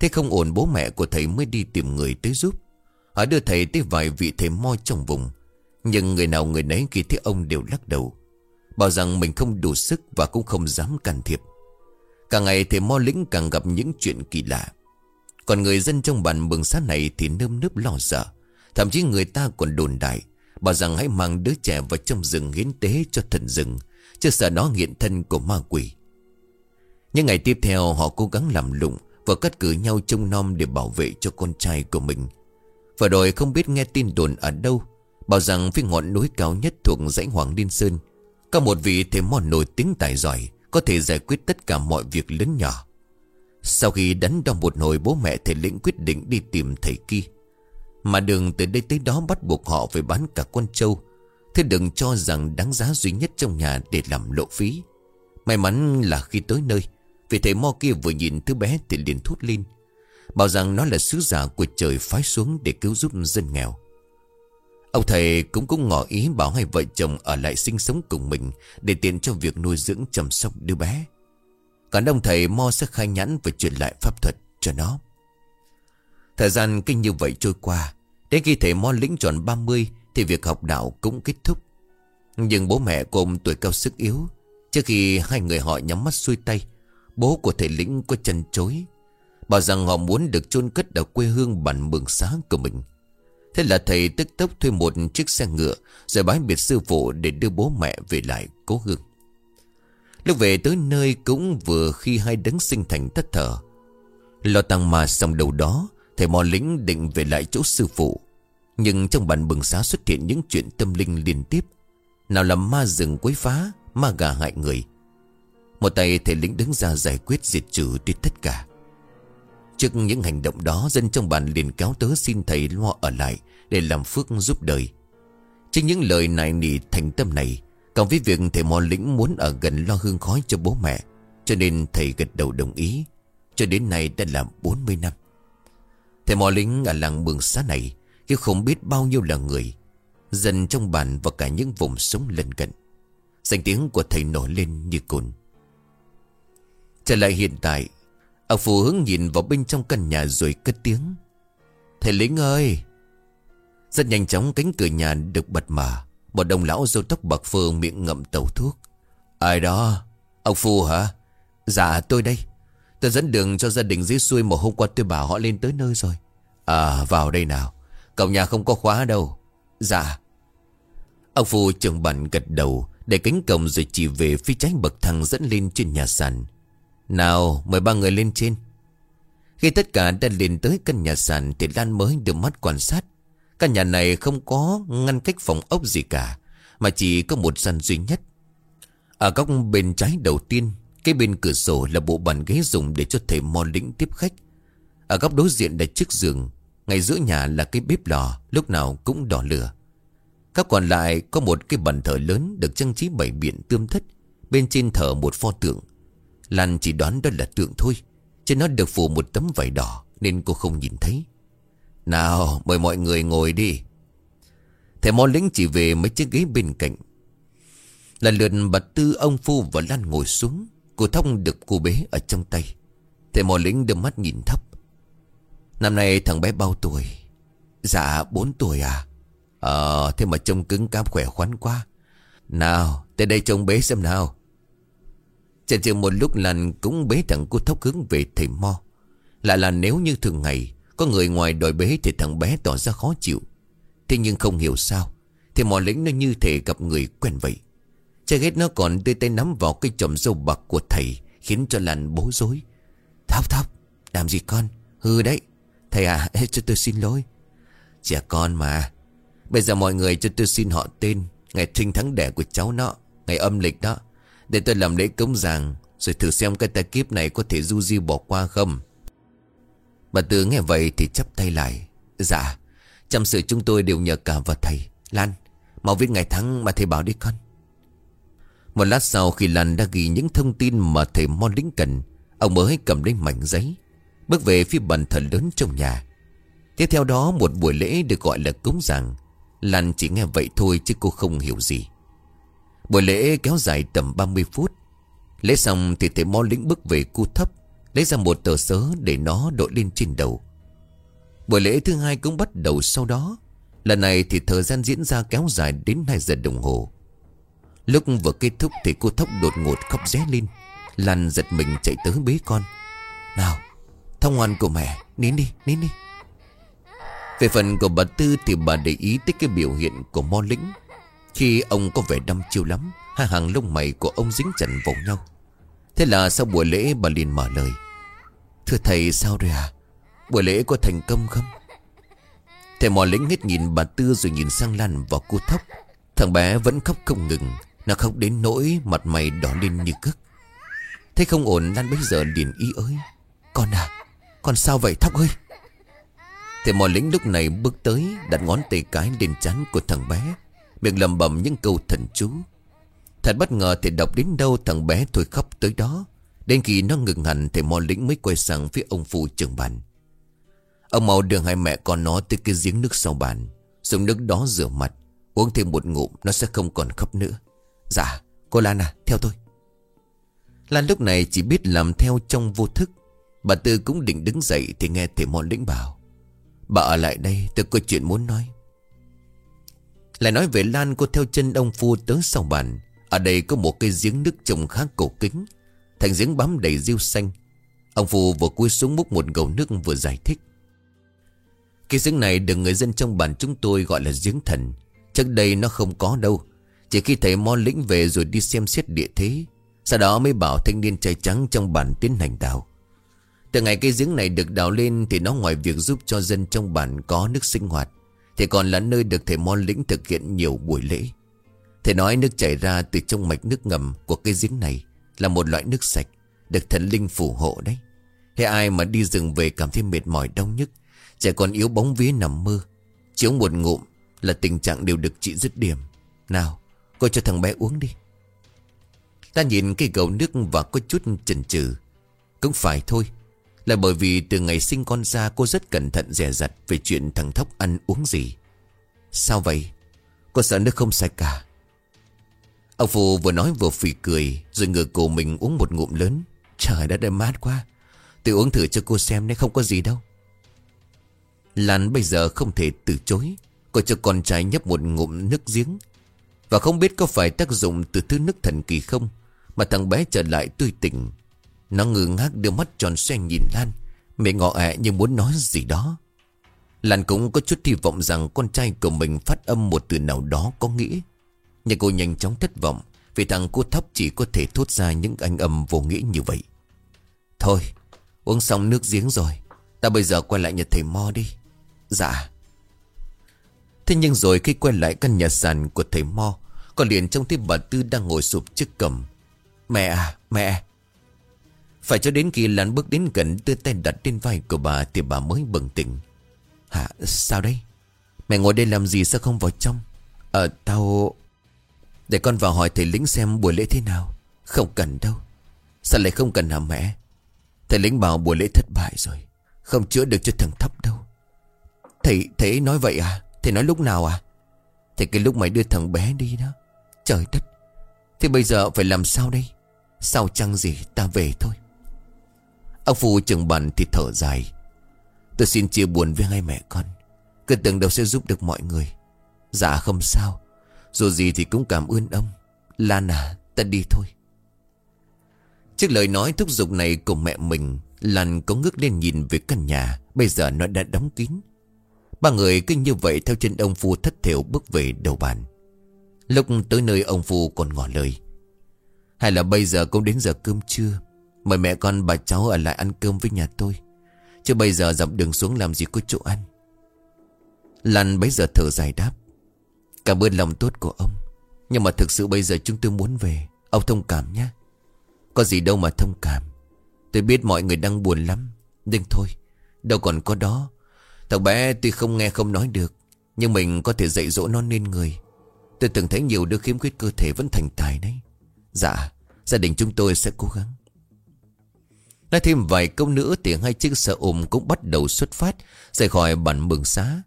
Thế không ổn bố mẹ của thầy mới đi tìm người tới giúp. Họ đưa thầy tới vài vị thầy mo trong vùng. Nhưng người nào người nấy khi thấy ông đều lắc đầu. Bảo rằng mình không đủ sức và cũng không dám can thiệp. Càng ngày thầy mo lĩnh càng gặp những chuyện kỳ lạ. Còn người dân trong bản mường sát này thì nơm nớp lo sợ. Thậm chí người ta còn đồn đại, Bảo rằng hãy mang đứa trẻ vào trong rừng hiến tế cho thần rừng, Chứ sợ nó nghiện thân của ma quỷ. Những ngày tiếp theo, họ cố gắng làm lụng. Và cắt cử nhau trông nom để bảo vệ cho con trai của mình. Và rồi không biết nghe tin đồn ở đâu, Bảo rằng phía ngọn núi cao nhất thuộc dãy Hoàng Liên Sơn, Có một vị thầy mòn nổi tiếng tài giỏi Có thể giải quyết tất cả mọi việc lớn nhỏ. Sau khi đánh đo một hồi, bố mẹ thầy lĩnh quyết định đi tìm thầy kia Mà đường từ đây tới đó bắt buộc họ phải bán cả con trâu, Thế đừng cho rằng đáng giá duy nhất trong nhà để làm lộ phí. May mắn là khi tới nơi Vị thầy mo kia vừa nhìn thứ bé thì liền thốt lên. Bảo rằng nó là sứ giả của trời phái xuống để cứu giúp dân nghèo. Ông thầy cũng cũng ngỏ ý bảo hai vợ chồng ở lại sinh sống cùng mình Để tiện cho việc nuôi dưỡng chăm sóc đứa bé. Còn ông thầy Mo sẽ khai nhãn và truyền lại pháp thuật cho nó. Thời gian kinh như vậy trôi qua, Đến khi thầy Mo lĩnh tròn 30 Thì việc học đạo cũng kết thúc. Nhưng bố mẹ của ông tuổi cao sức yếu, Trước khi hai người họ nhắm mắt xuôi tay Bố của thầy lĩnh có chân chối, Bảo rằng họ muốn được chôn cất ở quê hương bản mường xá của mình. Thế là thầy tức tốc thuê một chiếc xe ngựa, Rồi bái biệt sư phụ để đưa bố mẹ về lại cố hương. Lúc về tới nơi cũng vừa khi hai đấng sinh thành thất thở Lo tăng mà xong đầu đó, Thầy mò lính định về lại chỗ sư phụ. Nhưng trong bản bừng xá xuất hiện những chuyện tâm linh liên tiếp. Nào là ma rừng quấy phá, Ma gà hại người. Một tay thầy lính đứng ra giải quyết diệt trừ đi tất cả. Trước những hành động đó, Dân trong bản liền kéo tớ xin thầy lo ở lại Để làm phước giúp đời. Trên những lời này nỉ thành tâm này, Cộng với việc thầy mò lĩnh muốn ở gần lo hương khói cho bố mẹ, Cho nên thầy gật đầu đồng ý. Cho đến nay đã là 40 năm. Thầy mò lĩnh ở làng mường xá này, Khi không biết bao nhiêu là người, Dân trong bản và cả những vùng sống lân cận, Danh tiếng của thầy nổi lên như cồn. Trở lại hiện tại. Ông phù hướng nhìn vào bên trong căn nhà rồi cất tiếng. Thầy lính ơi! Rất nhanh chóng cánh cửa nhà được bật mở. Một đồng lão râu tóc bạc phơ miệng ngậm tàu thuốc. Ai đó? Ông Phù hả? Dạ tôi đây. Tôi dẫn đường cho gia đình dưới xuôi một hôm qua tôi bảo họ lên tới nơi rồi. À vào đây nào. Cổng nhà không có khóa đâu. Dạ. Ông Phù trưởng bản gật đầu, Để cánh cổng rồi chỉ về phía trái bậc thang dẫn lên trên nhà sàn. Nào, mời ba người lên trên. Khi tất cả đã lên tới căn nhà sàn Thì Lan mới đưa mắt quan sát. Căn nhà này không có ngăn cách phòng ốc gì cả, Mà chỉ có một gian duy nhất. Ở góc bên trái đầu tiên, Cái bên cửa sổ là bộ bàn ghế dùng Để cho thầy mò lĩnh tiếp khách. Ở góc đối diện là chiếc giường, Ngay giữa nhà là cái bếp lò, Lúc nào cũng đỏ lửa. Các còn lại có một cái bàn thờ lớn Được trang trí bảy biện tươm thất, Bên trên thờ một pho tượng. Lan chỉ đoán đó là tượng thôi Trên nó được phủ một tấm vải đỏ Nên cô không nhìn thấy. Nào, mời mọi người ngồi đi. Thầy mò lính chỉ về mấy chiếc ghế bên cạnh. Lần lượt bà Tư, ông Phu và Lan ngồi xuống. Cô Thông được cô bé ở trong tay. Thầy mò lính đưa mắt nhìn thấp. Năm nay thằng bé bao tuổi? Dạ 4 tuổi à. Ờ thế mà trông cứng cáp, khỏe khoắn quá. Nào, tới đây trông bé xem nào. Chờ chờ một lúc lần cũng bế thằng cô thóc hướng về thầy Mo. Lại là nếu như thường ngày, Có người ngoài đòi bế thì thằng bé tỏ ra khó chịu. Thế nhưng không hiểu sao, Thì mò lĩnh nó như thể gặp người quen vậy. Chơi ghét nó còn đưa tay nắm vào cái chòm dâu bạc của thầy, Khiến cho làn bối rối. Thóc thóc Làm gì con? Hư đấy. Thầy à cho tôi xin lỗi. Trẻ con mà. Bây giờ mọi người cho tôi xin họ tên, Ngày sinh tháng đẻ của cháu nó, Ngày âm lịch đó. Để tôi làm lễ cống giàng Rồi thử xem cái tay kiếp này có thể du di bỏ qua không. Bà Tư nghe vậy thì chắp tay lại. Dạ Chăm sự chúng tôi đều nhờ cả vào thầy. Lan, Mau viết ngày tháng mà thầy bảo đi con. Một lát sau khi Lan đã ghi những thông tin mà thầy Mon lính cần, Ông mới cầm lấy mảnh giấy, Bước về phía bàn thờ lớn trong nhà. Tiếp theo đó, một buổi lễ được gọi là cúng giảng Lan chỉ nghe vậy thôi chứ cô không hiểu gì. Buổi lễ kéo dài tầm 30 phút. Lễ xong thì thầy Mo lĩnh bước về cu thấp, Lấy ra một tờ sớ để nó đội lên trên đầu. Buổi lễ thứ hai cũng bắt đầu sau đó. Lần này thì thời gian diễn ra kéo dài đến 2 giờ đồng hồ. Lúc vừa kết thúc thì cô thóc đột ngột khóc ré lên Lan giật mình chạy tới bế con. Nào Thông ngoan của mẹ, Nín đi nín đi. Về phần của bà Tư thì bà để ý tới cái biểu hiện của Mo Lĩnh. Khi ông có vẻ đăm chiêu lắm, Hai hàng lông mày của ông dính chặt vào nhau. Thế là sau buổi lễ bà liền mở lời. Thưa thầy, sao rồi à Buổi lễ có thành công không? Thầy mò lĩnh hết nhìn bà Tư rồi nhìn sang Lan và cô Thóc. Thằng bé vẫn khóc không ngừng, Nó khóc đến nỗi mặt mày đỏ lên như cức Thế không ổn, Lan bây giờ liền ý ơi Con à Con sao vậy Thóc ơi? Thầy mò lĩnh lúc này bước tới, Đặt ngón tay cái lên chán của thằng bé. Miệng lầm bầm những câu thần chú. Thật bất ngờ thầy đọc đến đâu thằng bé thôi khóc tới đó. Đến khi nó ngừng hẳn Thầy mò lĩnh mới quay sang phía ông phụ trưởng bàn. Ông mau đưa hai mẹ con nó tới cái giếng nước sau bàn. Dùng nước đó rửa mặt, Uống thêm một ngụm, Nó sẽ không còn khóc nữa. Dạ cô Lan à theo tôi. Lan lúc này chỉ biết làm theo trong vô thức. Bà Tư cũng định đứng dậy Thì nghe thầy mò lĩnh bảo. Bà ở lại đây, tôi có chuyện muốn nói. Lại nói về Lan cô theo chân ông Phu tới sau bàn. Ở đây có một cây giếng nước trồng khá cổ kính. Thành giếng bám đầy rêu xanh. Ông Phu vừa cúi xuống múc một gầu nước vừa giải thích. Cái giếng này được người dân trong bản chúng tôi gọi là giếng thần. Trước đây nó không có đâu. Chỉ khi thầy Mo lĩnh về rồi đi xem xét địa thế. Sau đó mới bảo thanh niên trai trắng trong bản tiến hành đào. Từ ngày cây giếng này được đào lên Thì nó ngoài việc giúp cho dân trong bản có nước sinh hoạt. Thì còn là nơi được thầy mon lĩnh thực hiện nhiều buổi lễ. Thầy nói nước chảy ra từ trong mạch nước ngầm của cái giếng này Là một loại nước sạch, Được thần linh phù hộ đấy. Thế ai mà đi rừng về cảm thấy mệt mỏi, đau nhức, Trẻ còn yếu bóng vía nằm mơ, chiếu một ngụm là tình trạng đều được trị dứt điểm. Nào, cô cho thằng bé uống đi. Ta nhìn cái gầu nước và có chút chần chừ. Cũng phải thôi là bởi vì từ ngày sinh con ra, Cô rất cẩn thận dè dặt Về chuyện thằng Thóc ăn uống gì. Sao vậy? Cô sợ nước không sạch cả Ông Phù vừa nói vừa phì cười, Rồi ngửa cổ mình uống một ngụm lớn. Trời đã ơi, mát quá. Tôi uống thử cho cô xem đấy không có gì đâu. Lan bây giờ không thể từ chối. Cô cho con trai nhấp một ngụm nước giếng. Và không biết có phải tác dụng từ thứ nước thần kỳ không, Mà thằng bé trở lại tươi tỉnh. Nó ngừ ngác đưa mắt tròn xoay nhìn Lan. Miệng ngọ ẹ như muốn nói gì đó. Lan cũng có chút hy vọng rằng con trai của mình phát âm một từ nào đó có nghĩa. Nhưng cô nhanh chóng thất vọng Vì thằng cô thấp chỉ có thể thốt ra những anh âm vô nghĩa như vậy. Thôi, uống xong nước giếng rồi. Ta bây giờ quay lại nhà thầy Mo đi. Dạ. Thế nhưng rồi khi quay lại căn nhà sàn của thầy Mo, Con liền trông thấy bà Tư đang ngồi sụp trước cầm. Mẹ à mẹ. Phải cho đến khi Lan bước đến gần đưa tay đặt trên vai của bà Thì bà mới bừng tỉnh. Hả sao đây? Mẹ ngồi đây làm gì sao không vào trong? Ờ tao Để con vào hỏi thầy lính xem buổi lễ thế nào. Không cần đâu. Sao lại không cần hả mẹ? Thầy lính bảo buổi lễ thất bại rồi. Không chữa được cho thằng thấp đâu. Thầy, thầy nói vậy à? Thầy nói lúc nào à? Thầy cái lúc mày đưa thằng bé đi đó. Trời đất. Thế bây giờ phải làm sao đây? Sao chăng gì ta về thôi? Ông phụ trưởng bàn thì thở dài. Tôi xin chia buồn với hai mẹ con. Cứ tưởng đâu sẽ giúp được mọi người. Dạ không sao. Dù gì thì cũng cảm ơn ông. Lan à ta đi thôi. Trước lời nói thúc giục này của mẹ mình, Lan có ngước lên nhìn về căn nhà. Bây giờ nó đã đóng kín. Ba người cứ như vậy theo chân ông Phu thất thiểu bước về đầu bàn. Lúc tới nơi ông Phu còn ngỏ lời. Hay là bây giờ cũng đến giờ cơm trưa? Mời mẹ con bà cháu ở lại ăn cơm với nhà tôi. Chứ bây giờ dọc đường xuống làm gì có chỗ ăn. Lan bấy giờ thở dài đáp. Cảm ơn lòng tốt của ông. Nhưng mà thực sự bây giờ chúng tôi muốn về. Ông thông cảm nhé. Có gì đâu mà thông cảm. Tôi biết mọi người đang buồn lắm. Nhưng thôi, Đâu còn có đó. Thằng bé tuy không nghe không nói được, Nhưng mình có thể dạy dỗ nó nên người. Tôi từng thấy nhiều đứa khiếm khuyết cơ thể vẫn thành tài đấy. Dạ Gia đình chúng tôi sẽ cố gắng. Nói thêm vài câu nữa Thì hai chiếc xe ôm cũng bắt đầu xuất phát, Rời khỏi bản mường xá.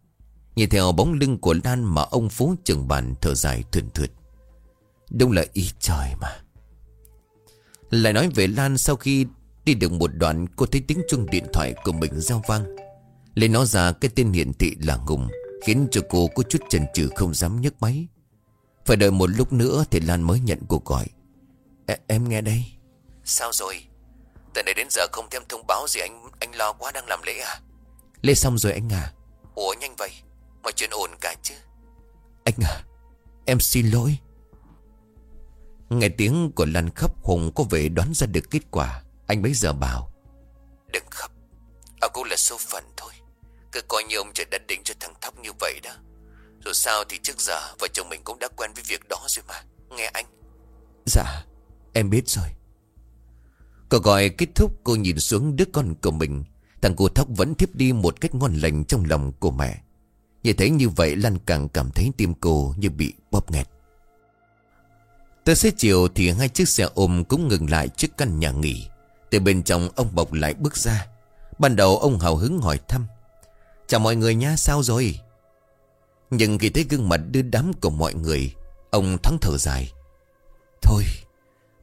Nhìn theo bóng lưng của Lan Mà ông Phú trưởng bản thở dài thườn thượt. Đúng là ý trời mà. Lại nói về Lan sau khi đi được một đoạn, Cô thấy tiếng chuông điện thoại của mình giao vang. Lấy nó ra, cái tên hiển thị là Ngùng, Khiến cho cô có chút chần chừ không dám nhấc máy. Phải đợi một lúc nữa Thì Lan mới nhận cuộc gọi. E Em nghe đây. Sao rồi? Từ này đến giờ không thêm thông báo gì anh Anh lo quá đang làm lễ à? Lễ xong rồi anh à? Ủa nhanh vậy Mọi chuyện ổn cả chứ? Anh à Em xin lỗi. Nghe tiếng của Lan khóc Hùng có vẻ đoán ra được kết quả. Anh bấy giờ bảo Đừng khóc Ở cũng là số phận thôi. Cứ coi như ông trời đã định cho thằng Thóc như vậy đó. Dù sao thì trước giờ Vợ chồng mình cũng đã quen với việc đó rồi mà. Nghe anh. Dạ em biết rồi cô gọi kết thúc cô nhìn xuống đứa con của mình. Thằng cô Thóc vẫn thiếp đi một cách ngon lành trong lòng của mẹ. Nhìn thấy như vậy Lan càng cảm thấy tim cô như bị bóp nghẹt. Tới xế chiều thì hai chiếc xe ôm cũng ngừng lại trước căn nhà nghỉ. Từ bên trong ông Bọc lại bước ra. Ban đầu ông hào hứng hỏi thăm. Chào mọi người nha, sao rồi? Nhưng khi thấy gương mặt đưa đám của mọi người, Ông thắng thở dài. Thôi,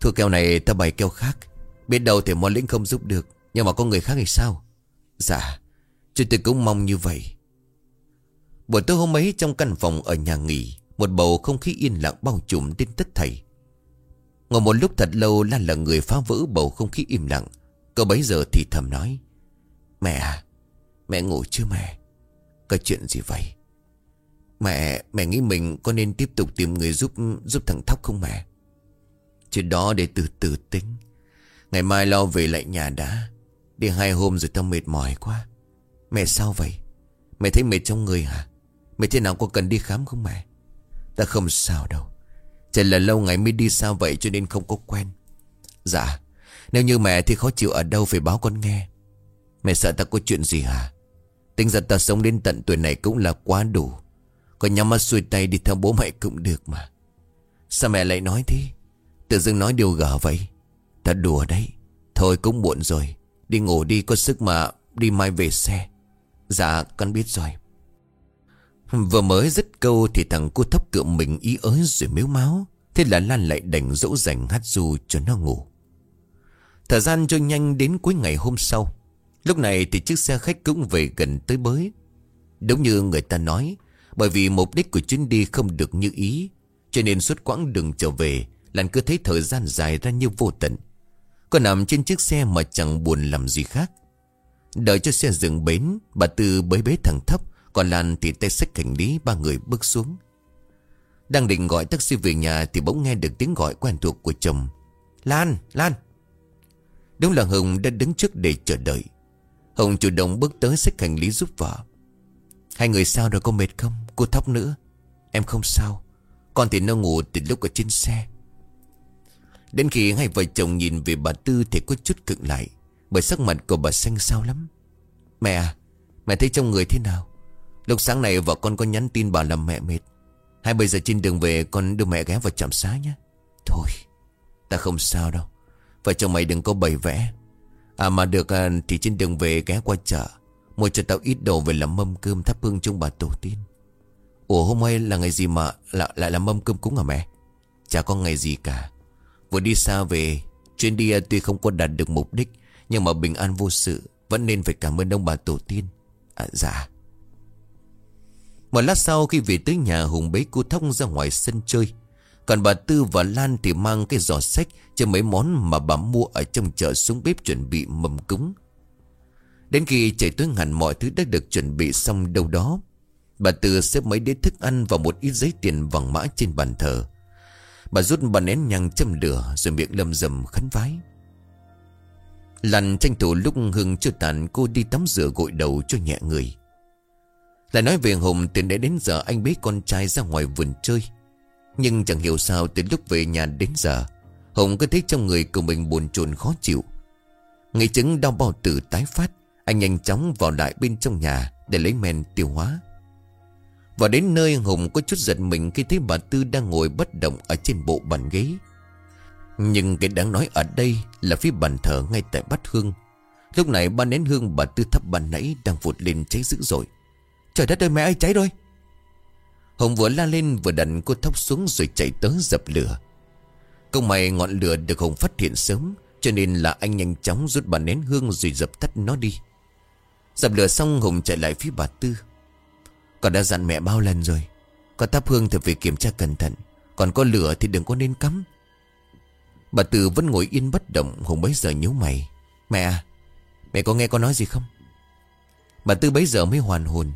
Thua keo này ta bày keo khác. Biết đâu thì môn lĩnh không giúp được, Nhưng mà có người khác thì sao? Dạ Chúng tôi cũng mong như vậy. Buổi tối hôm ấy, trong căn phòng ở nhà nghỉ, Một bầu không khí yên lặng bao trùm đến tất thảy. Ngồi một lúc thật lâu, Lan là người phá vỡ bầu không khí im lặng. Cậu bấy giờ thì thầm nói, Mẹ à Mẹ ngủ chưa mẹ? Có chuyện gì vậy? Mẹ Mẹ nghĩ mình có nên tiếp tục tìm người giúp Giúp thằng Thóc không mẹ? Chuyện đó để từ từ tính. Ngày mai lo về lại nhà đã. Đi hai hôm rồi tao mệt mỏi quá. Mẹ sao vậy? Mẹ thấy mệt trong người hả? Mẹ thế nào có cần đi khám không mẹ? Ta không sao đâu. Chỉ là lâu ngày mới đi sao vậy cho nên không có quen. Dạ Nếu như mẹ thì khó chịu ở đâu phải báo con nghe. Mẹ sợ ta có chuyện gì hả? Tính ra ta sống đến tận tuổi này cũng là quá đủ. Còn nhắm mắt xuôi tay đi theo bố mẹ cũng được mà. Sao mẹ lại nói thế? Tự dưng nói điều gở vậy? Ta đùa đấy. Thôi cũng muộn rồi. Đi ngủ đi, có sức mà đi mai về xe. Dạ con biết rồi. Vừa mới dứt câu Thì thằng cô thấp cựa mình ý ới rồi miếu máu. Thế là Lan lại đành dỗ dành hát du cho nó ngủ. Thời gian trôi nhanh đến cuối ngày hôm sau. Lúc này thì chiếc xe khách cũng về gần tới bới. Đúng như người ta nói, Bởi vì mục đích của chuyến đi không được như ý, Cho nên suốt quãng đường trở về, Lan cứ thấy thời gian dài ra như vô tận. Cô nằm trên chiếc xe mà chẳng buồn làm gì khác. Đợi cho xe dừng bến Bà Tư bới bế thằng thấp Còn Lan thì tay xách hành lý Ba người bước xuống. Đang định gọi taxi về nhà Thì bỗng nghe được tiếng gọi quen thuộc của chồng. Lan, Lan. Đúng là Hồng đã đứng trước để chờ đợi. Hồng chủ động bước tới xách hành lý giúp vợ. Hai người sao rồi có mệt không? Cô thóc nữa. Em không sao. Con thì nó ngủ từ lúc ở trên xe. Đến khi hai vợ chồng nhìn về bà Tư Thì có chút cực lại. Bởi sắc mặt của bà xanh xao lắm. Mẹ à Mẹ thấy trong người thế nào? Lúc sáng này vợ con có nhắn tin bảo là mẹ mệt. Hai bây giờ trên đường về con đưa mẹ ghé vào trạm xá nhé. Thôi Ta không sao đâu. Vợ chồng mày đừng có bày vẽ. À mà được à, thì trên đường về ghé qua chợ. Mua cho tao ít đồ về làm mâm cơm thắp hương chung bà tổ tiên. Ủa hôm nay là ngày gì mà lại, lại mâm cơm cúng hả mẹ? Chả có ngày gì cả. Vừa đi xa về, Chuyến đi tuy không có đạt được mục đích, Nhưng mà bình an vô sự, Vẫn nên phải cảm ơn ông bà tổ tiên. À dạ. Một lát sau khi về tới nhà, Hùng bế cô thông ra ngoài sân chơi. Còn bà Tư và Lan thì mang cái giỏ sách Cho mấy món mà bà mua ở trong chợ xuống bếp chuẩn bị mâm cúng. Đến khi trời tối hẳn mọi thứ đã được chuẩn bị xong đâu đó, Bà Tư xếp mấy đĩa thức ăn và một ít giấy tiền vàng mã trên bàn thờ. Bà rút bà nén nhang châm lửa Rồi miệng lâm rầm khấn vái. Lằn tranh thủ lúc hương chưa tàn, Cô đi tắm rửa gội đầu cho nhẹ người. Lại nói về Hùng Từ nãy đến giờ anh bế con trai ra ngoài vườn chơi. Nhưng chẳng hiểu sao Từ lúc về nhà đến giờ Hùng cứ thấy trong người của mình buồn chồn khó chịu. Nghĩ chứng đau bao tử tái phát, Anh nhanh chóng vào lại bên trong nhà Để lấy men tiêu hóa. Và đến nơi Hùng có chút giật mình Khi thấy bà Tư đang ngồi bất động Ở trên bộ bàn ghế. Nhưng cái đáng nói ở đây Là phía bàn thờ ngay tại bát hương. Lúc này ba nén hương bà Tư thắp bàn nãy Đang vụt lên cháy dữ dội. Trời đất ơi, mẹ ơi, cháy rồi. Hùng vừa la lên vừa đặt cô thóc xuống Rồi chạy tới dập lửa. Công mày ngọn lửa được Hùng phát hiện sớm, Cho nên là anh nhanh chóng rút bàn nén hương Rồi dập tắt nó đi. Dập lửa xong Hùng chạy lại phía bà Tư. Con đã dặn mẹ bao lần rồi. Con thắp hương thì phải kiểm tra cẩn thận. Còn có lửa thì đừng có nên cắm. Bà Tư vẫn ngồi yên bất động Hùng bấy giờ nhíu mày. Mẹ à Mẹ có nghe con nói gì không? Bà Tư bấy giờ mới hoàn hồn.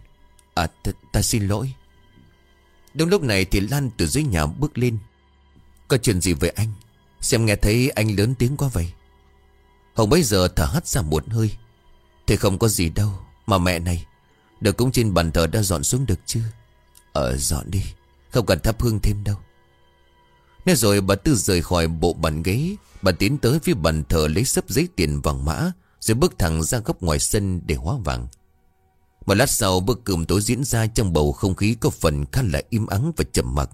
À ta, ta xin lỗi. Đúng lúc này thì Lan từ dưới nhà bước lên. Có chuyện gì với anh? Xem nghe thấy anh lớn tiếng quá vậy. Hồng bấy giờ thở hắt ra một hơi. Thì không có gì đâu Mà mẹ này được cúng trên bàn thờ đã dọn xuống được chưa? Ờ dọn đi. Không cần thắp hương thêm đâu. Nói rồi bà Tư rời khỏi bộ bàn ghế. Bà tiến tới phía bàn thờ lấy sấp giấy tiền vàng mã, Rồi bước thẳng ra góc ngoài sân để hóa vàng. Một lát sau bữa cơm tối diễn ra trong bầu không khí có phần khá là im ắng và chậm mặc.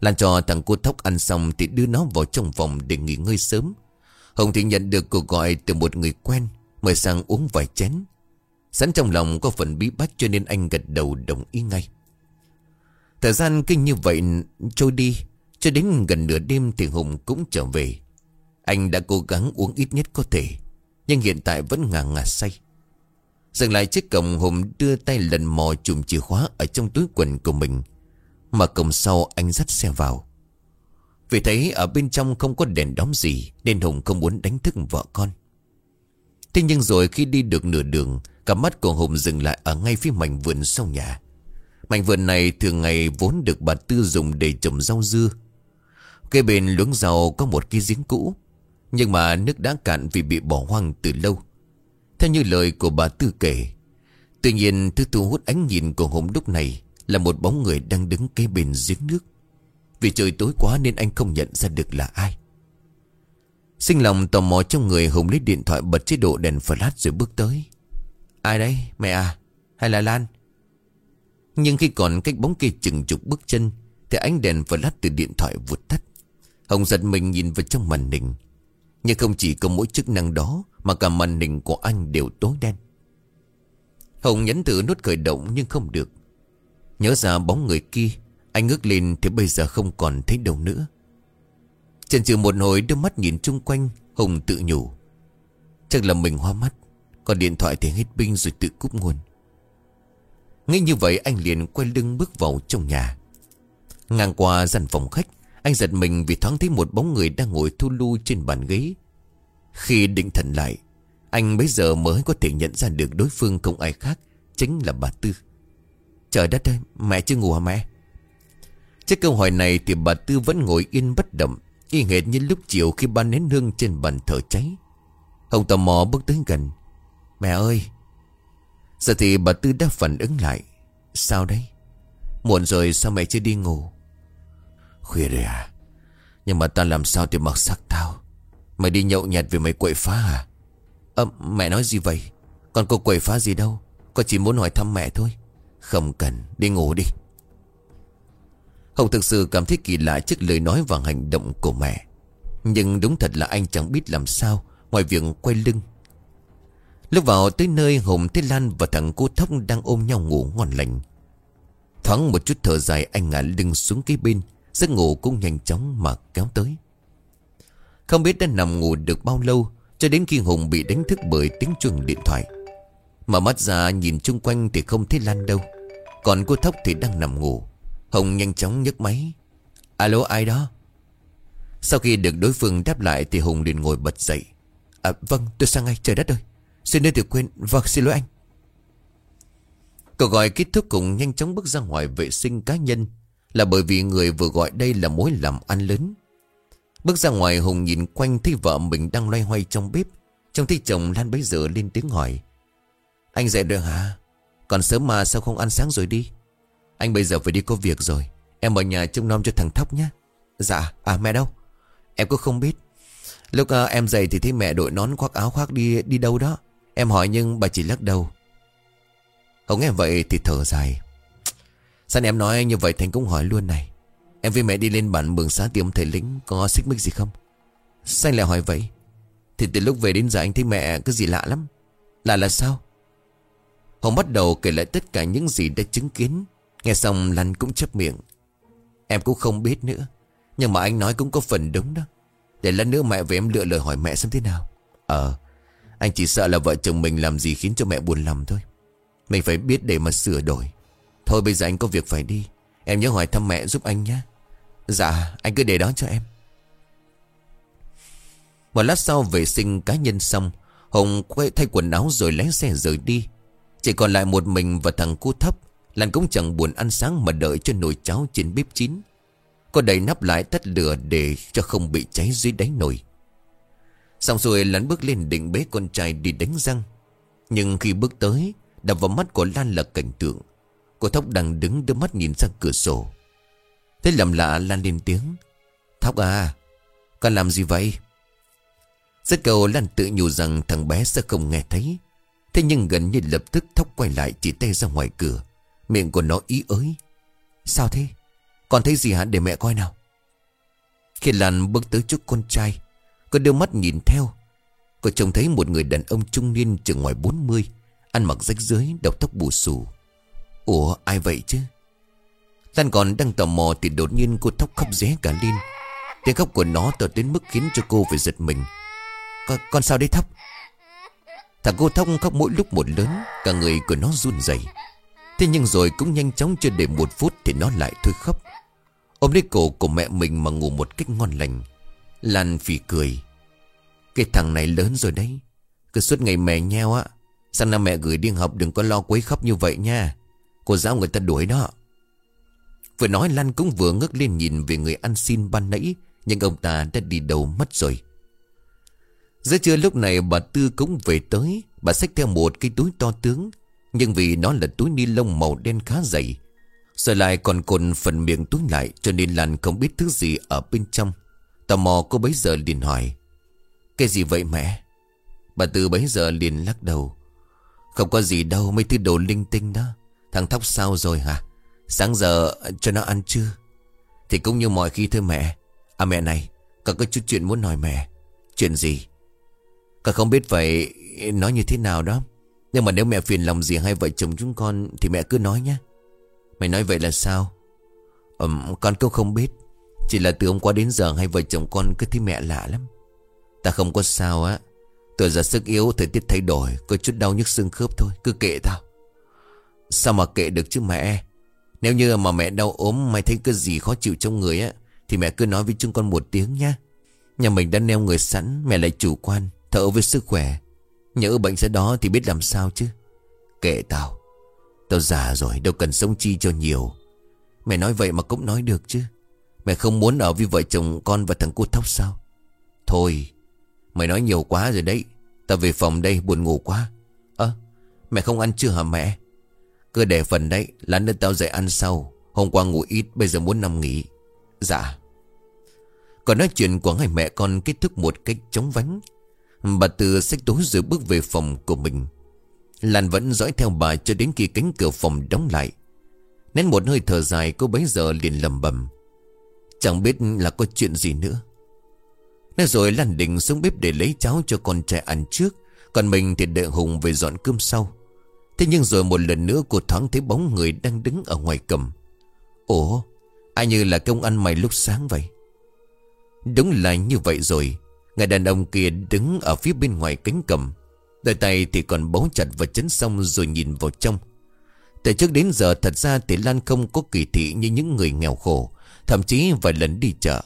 Làm cho thằng cô thóc ăn xong thì đưa nó vào trong phòng để nghỉ ngơi sớm. Hồng thì nhận được cuộc gọi từ một người quen, Mời sang uống vài chén. Sẵn trong lòng có phần bí bách cho nên anh gật đầu đồng ý ngay. Thời gian kinh như vậy trôi đi, Cho đến gần nửa đêm thì Hùng cũng trở về. Anh đã cố gắng uống ít nhất có thể, Nhưng hiện tại vẫn ngà ngà say. Dừng lại chiếc cổng, Hùng đưa tay lần mò chùm chìa khóa Ở trong túi quần của mình, Mà cổng sau anh dắt xe vào. Vì thấy ở bên trong không có đèn đóm gì, Nên Hùng không muốn đánh thức vợ con. Thế nhưng rồi khi đi được nửa đường, Cả mắt của Hùng dừng lại ở ngay phía mảnh vườn sau nhà. Mảnh vườn này thường ngày vốn được bà Tư dùng để trồng rau dưa. Cây bên luống rau có một cái giếng cũ, Nhưng mà nước đã cạn vì bị bỏ hoang từ lâu. Theo như lời của bà Tư kể, Tuy nhiên thứ thu hút ánh nhìn của Hùng lúc này Là một bóng người đang đứng kế bên giếng nước. Vì trời tối quá nên anh không nhận ra được là ai. Sinh lòng tò mò trong người Hùng lấy điện thoại bật chế độ đèn flash rồi bước tới. Ai đấy, mẹ à? Hay là Lan? Nhưng khi còn cách bóng kia chừng chục bước chân, Thì ánh đèn flash từ điện thoại vụt tắt. Hồng giật mình nhìn vào trong màn hình. Nhưng không chỉ có mỗi chức năng đó, Mà cả màn hình của anh đều tối đen. Hồng nhấn thử nút khởi động nhưng không được. Nhớ ra bóng người kia, Anh ngước lên thì bây giờ không còn thấy đâu nữa. Trần trừ một hồi đưa mắt nhìn chung quanh, Hùng tự nhủ. Chắc là mình hoa mắt Còn điện thoại thì hết pin rồi tự cúp nguồn. Ngay như vậy anh liền quay lưng bước vào trong nhà. Ngang qua gian phòng khách, Anh giật mình vì thoáng thấy một bóng người đang ngồi thu lưu trên bàn ghế. Khi định thần lại, Anh bấy giờ mới có thể nhận ra được đối phương không ai khác, Chính là bà Tư. Trời đất ơi, mẹ chưa ngủ hả mẹ? Trước câu hỏi này thì bà Tư vẫn ngồi yên bất động Y hệt như lúc chiều khi ba nén hương trên bàn thờ cháy. Hồng tò mò bước tới gần. Mẹ ơi! Giờ thì bà Tư đã phản ứng lại. Sao đấy? Muộn rồi sao mẹ chưa đi ngủ? Khuya rồi à? Nhưng mà ta làm sao để mặc sắc tao? Mày đi nhậu nhạt vì mày quậy phá à? Ờ mẹ nói gì vậy? Con có quậy phá gì đâu. Con chỉ muốn hỏi thăm mẹ thôi. Không cần, đi ngủ đi. Hồng thực sự cảm thấy kỳ lạ trước lời nói và hành động của mẹ. Nhưng đúng thật là anh chẳng biết làm sao, Ngoài việc quay lưng. Lúc vào tới nơi Hùng thấy Lan và thằng cô Thóc đang ôm nhau ngủ ngon lành. Thoáng một chút thở dài, anh ngả lưng xuống cái bên, Giấc ngủ cũng nhanh chóng mà kéo tới. Không biết đã nằm ngủ được bao lâu, Cho đến khi Hùng bị đánh thức bởi tiếng chuông điện thoại. Mở mắt ra, nhìn chung quanh thì không thấy Lan đâu. Còn cô Thóc thì đang nằm ngủ. Hùng nhanh chóng nhấc máy. Alo, ai đó? Sau khi được đối phương đáp lại Thì Hùng liền ngồi bật dậy. À vâng tôi sang ngay, trời đất ơi. Xin nên từ quên Vâng xin lỗi anh. Cậu gọi kết thúc cùng nhanh chóng bước ra ngoài vệ sinh cá nhân Là bởi vì người vừa gọi đây là mối làm ăn lớn. Bước ra ngoài, Hùng nhìn quanh thấy vợ mình đang loay hoay trong bếp. Trong thấy chồng Lan bấy giờ lên tiếng hỏi. Anh dậy được hả? Còn sớm mà sao không ăn sáng rồi đi? Anh bây giờ phải đi có việc rồi. Em ở nhà trông nom cho thằng Thóc nhé. Dạ, à mẹ đâu? Em cũng không biết. Lúc uh, em dậy thì thấy mẹ đội nón khoác áo khoác đi đi đâu đó. Em hỏi nhưng bà chỉ lắc đầu. Hồng nghe vậy thì thở dài. Sao em nói như vậy Thành cũng hỏi luôn này. Em với mẹ đi lên bản mường xá tiệm thầy lính Có xích mích gì không? Sao anh lại hỏi vậy? Thì từ lúc về đến giờ anh thấy mẹ cứ gì lạ lắm. Lạ là sao? Hồng bắt đầu kể lại tất cả những gì đã chứng kiến. Nghe xong Lan cũng chấp miệng. Em cũng không biết nữa, Nhưng mà anh nói cũng có phần đúng đó. Để lần nữa mẹ về em lựa lời hỏi mẹ xem thế nào. Ờ Anh chỉ sợ là vợ chồng mình làm gì khiến cho mẹ buồn lòng thôi. Mình phải biết để mà sửa đổi. Thôi bây giờ anh có việc phải đi. Em nhớ hỏi thăm mẹ giúp anh nhé. Dạ anh cứ để đó cho em. Một lát sau vệ sinh cá nhân xong Hồng quay thay quần áo rồi lái xe rời đi. Chỉ còn lại một mình và thằng cu thấp. Lan cũng chẳng buồn ăn sáng mà đợi cho nồi cháo trên bếp chín. Cô đẩy nắp lại tắt lửa để cho không bị cháy dưới đáy nồi. Xong rồi Lan bước lên định bế con trai đi đánh răng. Nhưng khi bước tới, Đập vào mắt của Lan là cảnh tượng. Cô Thóc đang đứng đưa mắt nhìn ra cửa sổ. Thế lầm lạ, Lan lên tiếng. Thóc à Con làm gì vậy? Rất cầu Lan tự nhủ rằng thằng bé sẽ không nghe thấy. Thế nhưng gần như lập tức Thóc quay lại chỉ tay ra ngoài cửa. Miệng của nó ý ới. Sao thế? Con thấy gì hả? Để mẹ coi nào. Khi Lan bước tới trước con trai Cô đưa mắt nhìn theo. Cô trông thấy một người đàn ông trung niên chừng ngoài 40 Ăn mặc rách rưới Đầu tóc bù xù. Ủa ai vậy chứ? Lan còn đang tò mò Thì đột nhiên cô thóc khóc ré cả lên. Tiếng khóc của nó to đến mức khiến cho cô phải giật mình. Con, con sao đấy thóc? Thằng cô thóc khóc mỗi lúc một lớn Cả người của nó run rẩy. Thế nhưng rồi cũng nhanh chóng chưa để một phút Thì nó lại thôi khóc. Ôm lấy cổ của mẹ mình mà ngủ một cách ngon lành. Lan phì cười. Cái thằng này lớn rồi đấy. Cứ suốt ngày mẹ nheo á. Sang năm mẹ gửi đi học đừng có lo quấy khóc như vậy nha. Cô giáo người ta đuổi đó. Vừa nói Lan cũng vừa ngước lên nhìn về người ăn xin ban nãy, Nhưng ông ta đã đi đâu mất rồi. Giữa trưa lúc này bà Tư cũng về tới, Bà xách theo một cái túi to tướng nhưng vì nó là túi ni lông màu đen khá dày Rồi lại còn cồn phần miệng túi lại, Cho nên Lan không biết thứ gì ở bên trong. Tò mò cô bấy giờ liền hỏi, Cái gì vậy mẹ? Bà Tư bấy giờ liền lắc đầu, Không có gì đâu, mấy thứ đồ linh tinh đó, Thằng Thóc sao rồi hả? Sáng giờ cho nó ăn chưa? Thì cũng như mọi khi thôi mẹ. À mẹ này Con có chút chuyện muốn hỏi mẹ. Chuyện gì? Con không biết vậy, nói như thế nào đó. Nhưng mà nếu mẹ phiền lòng gì hai vợ chồng chúng con Thì mẹ cứ nói nhé. Mày nói vậy là sao? Ừm, con cũng không biết. Chỉ là từ hôm qua đến giờ hai vợ chồng con cứ thấy mẹ lạ lắm. Ta không có sao á. Tuổi giờ sức yếu, thời tiết thay đổi, Có chút đau nhức xương khớp thôi, Cứ kệ tao. Sao mà kệ được chứ mẹ? Nếu như mà mẹ đau ốm, Mày thấy cái gì khó chịu trong người á, Thì mẹ cứ nói với chúng con một tiếng nhá. Nhà mình đã neo người sẵn, Mẹ lại chủ quan, Thở với sức khỏe. Nhớ bệnh sẽ đó thì biết làm sao chứ? Kệ tao. Tao già rồi, đâu cần sống chi cho nhiều. Mẹ nói vậy mà cũng nói được chứ. Mẹ không muốn ở với vợ chồng con và thằng cút thóc sao? Thôi, Mày nói nhiều quá rồi đấy. Ta về phòng đây, buồn ngủ quá. Ơ, mẹ không ăn chưa hả mẹ? Cứ để phần đấy, Lát nữa tao dậy ăn sau. Hôm qua ngủ ít, bây giờ muốn nằm nghỉ. Dạ. Còn nói chuyện của hai mẹ con kết thúc một cách chóng vánh. Bà Tư xách túi rồi bước về phòng của mình. Lan vẫn dõi theo bà cho đến khi cánh cửa phòng đóng lại. Nén một hơi thở dài, cô bấy giờ liền lầm bầm Chẳng biết là có chuyện gì nữa. Nói rồi Lan định xuống bếp để lấy cháo cho con trai ăn trước. Còn mình thì đợi Hùng về dọn cơm sau. Thế nhưng rồi một lần nữa cô thoáng thấy bóng người đang đứng ở ngoài cầm. Ủa, Ai như là công ăn mày lúc sáng vậy? Đúng là như vậy rồi. Người đàn ông kia đứng ở phía bên ngoài cánh cầm. Đôi tay thì còn bấu chặt vào chấn xong rồi nhìn vào trong. Từ trước đến giờ, thật ra thì Lan không có kỳ thị như những người nghèo khổ, Thậm chí vài lần đi chợ.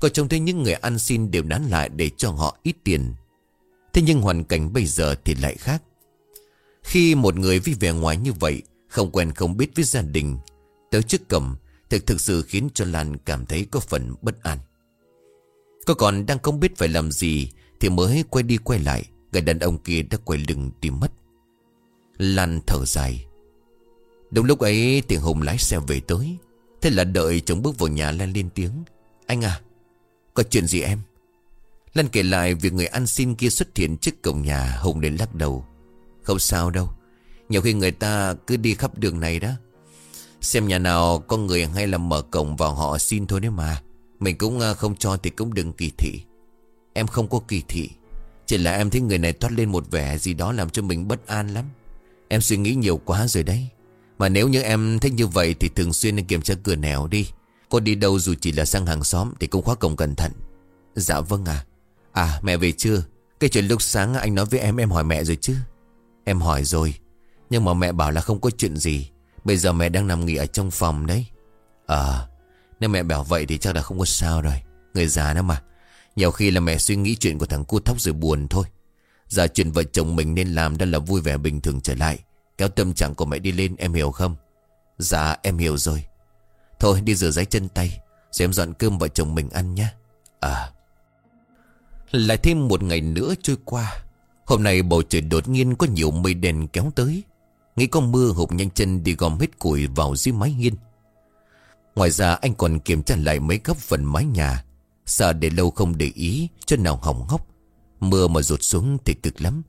Cô trông thấy những người ăn xin đều nán lại để cho họ ít tiền. Thế nhưng hoàn cảnh bây giờ thì lại khác. Khi một người vi vẻ ngoài như vậy, Không quen không biết với gia đình, Tới trước cầm Thực thực sự khiến cho Lan cảm thấy có phần bất an. Cô còn đang không biết phải làm gì Thì mới quay đi quay lại. Người đàn ông kia đã quay lưng tìm mất. Lan thở dài. Đúng lúc ấy tiếng Hùng lái xe về tới. Thế là đợi chồng bước vào nhà Lan lên tiếng. Anh à Có chuyện gì em? Lan kể lại việc người ăn xin kia xuất hiện trước cổng nhà. Hùng đến lắc đầu. Không sao đâu. Nhiều khi người ta cứ đi khắp đường này đó. Xem nhà nào có người hay là mở cổng vào họ xin thôi đấy mà. Mình cũng ờ, không cho thì cũng đừng kỳ thị. Em không có kỳ thị. Chỉ là em thấy người này toát lên một vẻ gì đó làm cho mình bất an lắm. Em suy nghĩ nhiều quá rồi đấy. Mà nếu như em thích như vậy thì thường xuyên nên kiểm tra cửa nẻo đi. Cô đi đâu dù chỉ là sang hàng xóm thì cũng khóa cổng cẩn thận. Dạ vâng à À mẹ về chưa? Cái chuyện lúc sáng anh nói với em em hỏi mẹ rồi chứ? Em hỏi rồi. Nhưng mà mẹ bảo là không có chuyện gì. Bây giờ mẹ đang nằm nghỉ ở trong phòng đấy. Ờ. Nếu mẹ bảo vậy thì chắc là không có sao rồi. Người già đó mà. Nhiều khi là mẹ suy nghĩ chuyện của thằng cu thóc rồi buồn thôi. Giờ chuyện vợ chồng mình nên làm đó là vui vẻ bình thường trở lại. Kéo tâm trạng của mẹ đi lên, em hiểu không? Dạ em hiểu rồi. Thôi, đi rửa giấy chân tay. Rồi em dọn cơm vợ chồng mình ăn nhé. À. Lại thêm một ngày nữa trôi qua. Hôm nay bầu trời đột nhiên có nhiều mây đen kéo tới. Nghĩ có mưa hụt nhanh chân đi gom hết củi vào dưới mái hiên. Ngoài ra anh còn kiểm tra lại mấy góc phần mái nhà. Sợ để lâu không để ý, cho nào hỏng hóc. Mưa mà rụt xuống thì cực lắm.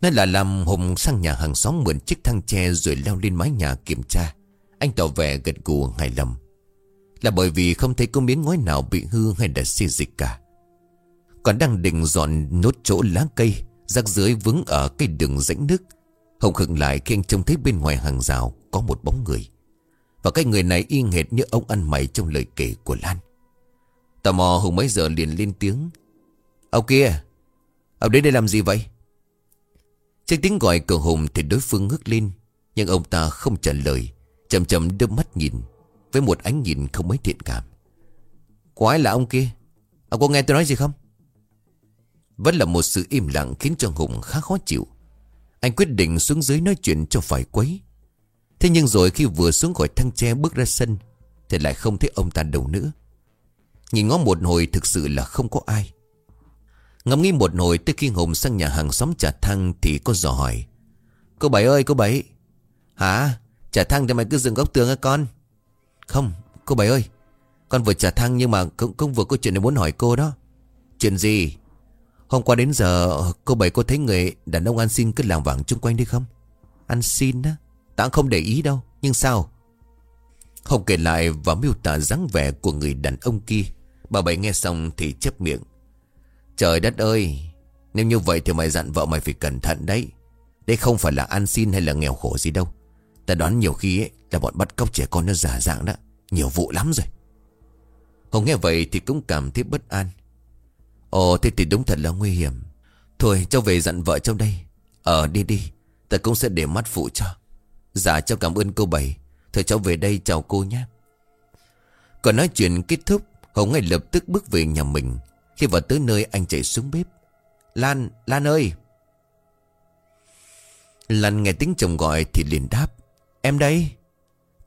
Nên là làm Hùng sang nhà hàng xóm mượn chiếc thang tre rồi leo lên mái nhà kiểm tra. Anh tỏ vẻ gật gù, hài lòng. Là bởi vì không thấy có miếng ngói nào bị hư hay đã xê dịch cả. Còn đang định dọn nốt chỗ lá cây, Rác dưới vướng ở cây đường rãnh nước. Hồng khựng lại khi anh trông thấy bên ngoài hàng rào có một bóng người. Và cái người này y hệt như ông ăn mày trong lời kể của Lan. Tò mò Hùng mấy giờ liền lên tiếng. Ông kia, ông đến đây làm gì vậy? Trước tiếng gọi của Hùng thì đối phương ngước lên. Nhưng ông ta không trả lời. Chầm chầm đưa mắt nhìn. Với một ánh nhìn không mấy thiện cảm. quái là ông kia? Ông có nghe tôi nói gì không? Vẫn là một sự im lặng khiến cho Hùng khá khó chịu. Anh quyết định xuống dưới nói chuyện cho phải quấy Thế nhưng rồi khi vừa xuống khỏi thang tre bước ra sân Thì lại không thấy ông ta đâu nữa. Nhìn ngó một hồi thực sự là không có ai. Ngắm nghĩ một hồi tới khi Hùng sang nhà hàng xóm trà thang Thì có dò hỏi Cô Bảy ơi cô Bảy. Hả? Trà thang thì mày cứ dừng góc tường á con. Không cô Bảy ơi Con vừa trà thang nhưng mà cũng, cũng vừa có chuyện này muốn hỏi cô đó. Chuyện gì? Hôm qua đến giờ cô bảy có thấy người đàn ông ăn xin cứ làng vàng chung quanh đi không? Ăn xin á? Ta không để ý đâu. Nhưng sao? Hồng kể lại và miêu tả dáng vẻ của người đàn ông kia. Bà bảy nghe xong thì chép miệng. Trời đất ơi! Nếu như vậy thì mày dặn vợ mày phải cẩn thận đấy. Đây không phải là ăn xin hay là nghèo khổ gì đâu. Ta đoán nhiều khi ấy, là bọn bắt cóc trẻ con nó giả dạng đó. Nhiều vụ lắm rồi. Hồng nghe vậy thì cũng cảm thấy bất an. Ồ thế thì đúng thật là nguy hiểm Thôi cháu về dặn vợ cháu đây Ờ đi đi Ta cũng sẽ để mắt phụ cho Dạ cháu cảm ơn cô Bảy. Thôi cháu về đây chào cô nhé. Còn nói chuyện kết thúc Hồng ngay lập tức bước về nhà mình. Khi vào tới nơi anh chạy xuống bếp. Lan, Lan ơi! Lan nghe tiếng chồng gọi thì liền đáp. Em đây.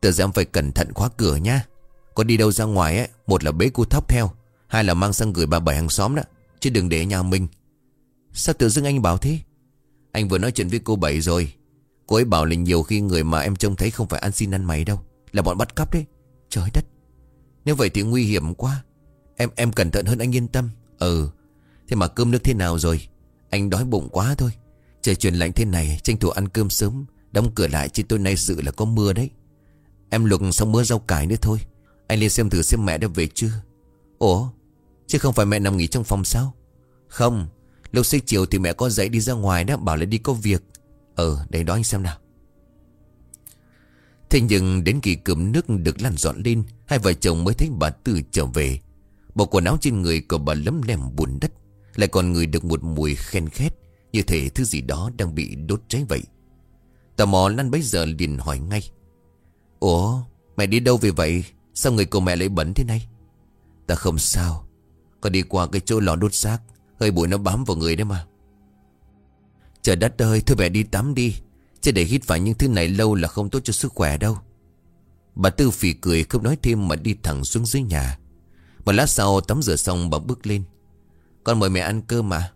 Tự em phải cẩn thận khóa cửa nha. Có đi đâu ra ngoài ấy Một là bế cô thóc theo Hai là mang sang gửi bà bảy hàng xóm đó Chứ đừng để nhà mình. Sao tự dưng anh bảo thế? Anh vừa nói chuyện với cô Bảy rồi. Cô ấy bảo là nhiều khi người mà em trông thấy không phải ăn xin ăn mày đâu, Là bọn bắt cắp đấy. Trời đất. Nếu vậy thì nguy hiểm quá. Em em cẩn thận hơn, anh yên tâm. Ừ. Thế mà cơm nước thế nào rồi? Anh đói bụng quá thôi. Trời chuyển lạnh thế này, Tranh thủ ăn cơm sớm. Đóng cửa lại, chứ tôi nay dự là có mưa đấy. Em luộc xong mưa rau cải nữa thôi. Anh lên xem thử xem mẹ đã về chưa. Ủa? Chứ không phải mẹ nằm nghỉ trong phòng sao? Không. Lúc xế chiều thì mẹ có dậy đi ra ngoài đó, Bảo là đi có việc. Ờ để đó anh xem nào. Thế nhưng đến khi cơm nước được lăn dọn lên, Hai vợ chồng mới thấy bà Tư trở về. Bộ quần áo trên người của bà lấm lem bùn đất, Lại còn người được một mùi khen khét Như thể thứ gì đó đang bị đốt cháy vậy. Tò mò lăn bấy giờ liền hỏi ngay. Ủa, mẹ đi đâu về vậy? Sao người của mẹ lại bẩn thế này? Ta không sao. Có đi qua cái chỗ lò đốt xác, Hơi bụi nó bám vào người đấy mà. Trời đất ơi thôi mẹ đi tắm đi. Chứ để hít phải những thứ này lâu là không tốt cho sức khỏe đâu. Bà Tư phì cười không nói thêm mà đi thẳng xuống dưới nhà. Một lát sau tắm rửa xong bà bước lên. Con mời mẹ ăn cơm mà.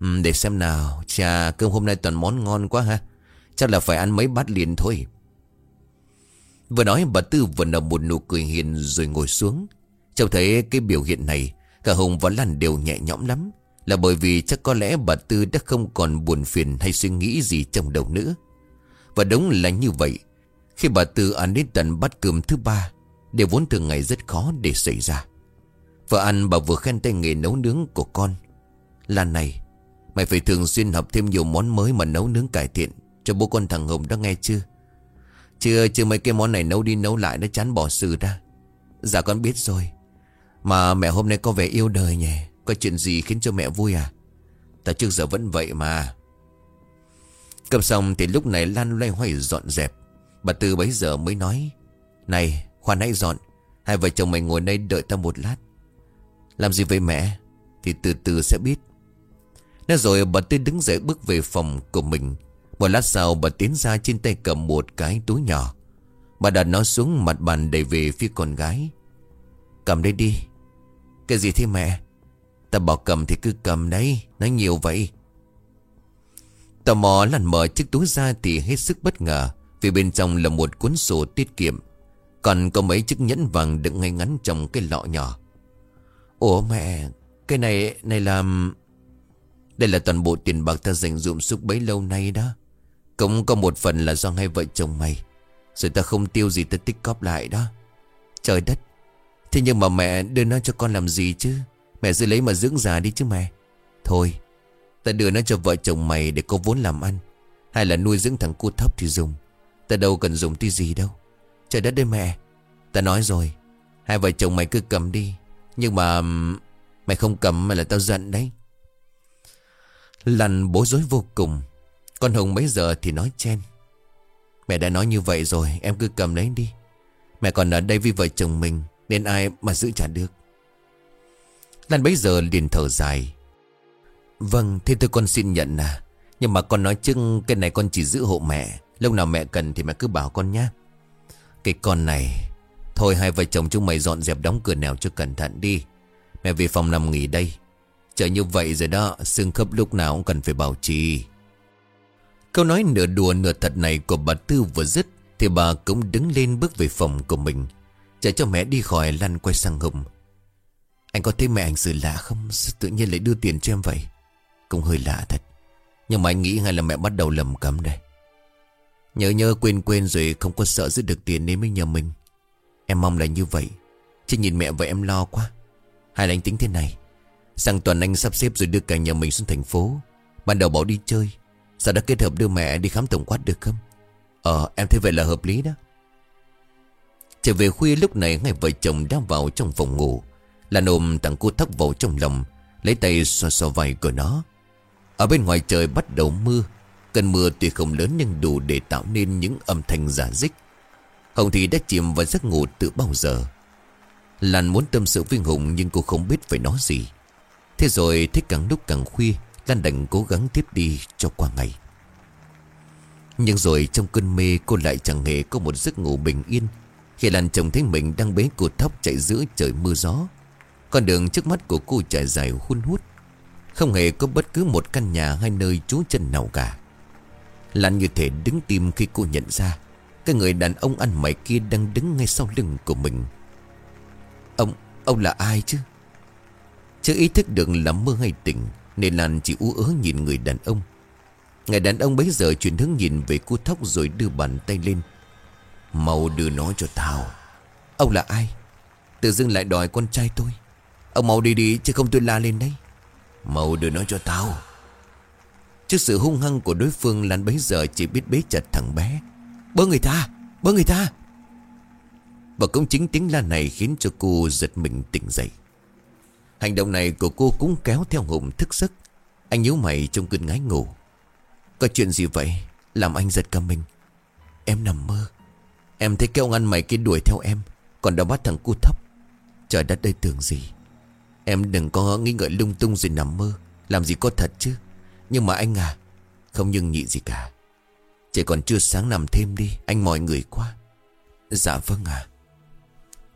Ừ, Để xem nào. Chà cơm hôm nay toàn món ngon quá ha. Chắc là phải ăn mấy bát liền thôi. Vừa nói bà Tư vừa nở một nụ cười hiền rồi ngồi xuống. Trông thấy cái biểu hiện này Cả Hùng và Lan đều nhẹ nhõm lắm. Là bởi vì chắc có lẽ bà Tư đã không còn buồn phiền hay suy nghĩ gì trong đầu nữa. Và đúng là như vậy, Khi bà Tư ăn đến tận bát cơm thứ ba, Điều vốn thường ngày rất khó để xảy ra. Vợ ăn bà vừa khen tay nghề nấu nướng của con. Là này, Mày phải thường xuyên học thêm nhiều món mới mà nấu nướng cải thiện Cho bố con thằng Hồng đó nghe chưa? Chưa chưa mấy cái món này nấu đi nấu lại Nó chán bỏ sự ra. Dạ con biết rồi, Mà mẹ hôm nay có vẻ yêu đời nhỉ? Có chuyện gì khiến cho mẹ vui à? Ta trước giờ vẫn vậy mà. Cầm xong thì lúc này Lan loay hoay dọn dẹp. Bà Tư bấy giờ mới nói, Này, khoan hãy dọn. Hai vợ chồng mày ngồi đây đợi ta một lát. Làm gì với mẹ? Thì từ từ sẽ biết. Nói rồi bà Tư đứng dậy bước về phòng của mình. Một lát sau bà tiến ra trên tay cầm một cái túi nhỏ. Bà đặt nó xuống mặt bàn đẩy về phía con gái. Cầm đây đi. Cái gì thế mẹ? Ta bảo cầm thì cứ cầm đấy, Nói nhiều vậy. Tò mò lần mở chiếc túi ra thì hết sức bất ngờ, Vì bên trong là một cuốn sổ tiết kiệm. Còn có mấy chiếc nhẫn vàng đựng ngay ngắn trong cái lọ nhỏ. Ủa mẹ, Cái này này là, Đây là toàn bộ tiền bạc ta dành dụm suốt bấy lâu nay đó. Cũng có một phần là do hai vợ chồng mày. Rồi ta không tiêu gì ta tích cóp lại đó. Trời đất, Thế nhưng mà mẹ đưa nó cho con làm gì chứ? Mẹ giữ lấy mà dưỡng già đi chứ mẹ. Thôi, Ta đưa nó cho vợ chồng mày để có vốn làm ăn. Hay là nuôi dưỡng thằng cu thấp thì dùng. Ta đâu cần dùng tí gì đâu. Trời đất đây mẹ, Ta nói rồi. Hai vợ chồng mày cứ cầm đi. Nhưng mà Mày không cầm mà là tao giận đấy. Lần bối rối vô cùng. Con Hùng mấy giờ thì nói chen. Mẹ đã nói như vậy rồi, Em cứ cầm lấy đi. Mẹ còn ở đây với vợ chồng mình, Nên ai mà giữ trả được. Lan bấy giờ liền thở dài. Vâng thế tôi con xin nhận à. Nhưng mà con nói chưng, cái này con chỉ giữ hộ mẹ. Lúc nào mẹ cần thì mẹ cứ bảo con nhé Cái con này, Thôi hai vợ chồng chúng mày dọn dẹp đóng cửa nào cho cẩn thận đi. Mẹ về phòng nằm nghỉ đây. Chờ như vậy rồi đó, Xương khớp lúc nào cũng cần phải bảo trì. Câu nói nửa đùa nửa thật này của bà Tư vừa dứt, Thì bà cũng đứng lên bước về phòng của mình. Chờ cho mẹ đi khỏi, lăn quay sang Hùng. Anh có thấy mẹ anh sự lạ không? Sao tự nhiên lại đưa tiền cho em vậy? Cũng hơi lạ thật. Nhưng mà anh nghĩ hay là mẹ bắt đầu lầm cấm đây? Nhớ nhớ quên quên rồi Không có sợ giữ được tiền nên mới nhờ mình. Em mong là như vậy. Chứ nhìn mẹ vậy em lo quá. Hay là anh tính thế này? Sang tuần anh sắp xếp rồi đưa cả nhà mình xuống thành phố. Ban đầu bảo đi chơi. Sau đó kết hợp đưa mẹ đi khám tổng quát được không? Ờ em thấy vậy là hợp lý đó. Trở về khuya lúc này Ngày vợ chồng đang vào trong phòng ngủ. Lan ôm tặng cô thóc vào trong lòng, Lấy tay xoa xoa vai của nó. Ở bên ngoài trời bắt đầu mưa, Cơn mưa tuy không lớn nhưng đủ để tạo nên những âm thanh giả dích. Hồng thì đã chìm vào giấc ngủ từ bao giờ? Lan muốn tâm sự với Hùng nhưng cô không biết phải nói gì. Thế rồi thích càng lúc càng khuya, Lan đành cố gắng tiếp đi cho qua ngày. Nhưng rồi trong cơn mê, cô lại chẳng hề có một giấc ngủ bình yên. Khi Lan chồng thấy mình đang bế cột thóc chạy giữa trời mưa gió con đường trước mắt của cô trải dài hun hút. Không hề có bất cứ một căn nhà hay nơi trú chân nào cả. Lan như thể đứng tim khi cô nhận ra Cái người đàn ông ăn mày kia đang đứng ngay sau lưng của mình. Ông, ông là ai chứ? Chưa ý thức được là mơ hay tỉnh Nên Lan chỉ ú ớ nhìn người đàn ông. Người đàn ông bấy giờ chuyển hướng nhìn về cô thóc rồi đưa bàn tay lên. Mau đưa nó cho tao. Ông là ai? Tự dưng lại đòi con trai tôi. Ông mau đi đi chứ không tôi la lên đấy. Mau đưa nó cho tao. Trước sự hung hăng của đối phương Lan bấy giờ chỉ biết bế chặt thằng bé. Bớ người ta Bớ người ta Và cũng chính tiếng la này khiến cho cô giật mình tỉnh dậy. Hành động này của cô cũng kéo theo Hùng thức giấc. Anh nhíu mày trong cơn ngái ngủ. Có chuyện gì vậy? Làm anh giật cả mình. Em nằm mơ. Em thấy cái ông ăn mày kia đuổi theo em Còn đã bắt thằng cu thấp. Trời đất đây tưởng gì Em đừng có nghĩ ngợi lung tung rồi nằm mơ. Làm gì có thật chứ? Nhưng mà anh à Không nhưng nhị gì cả. Chỉ còn chưa sáng nằm thêm đi, Anh mỏi người quá. Dạ vâng à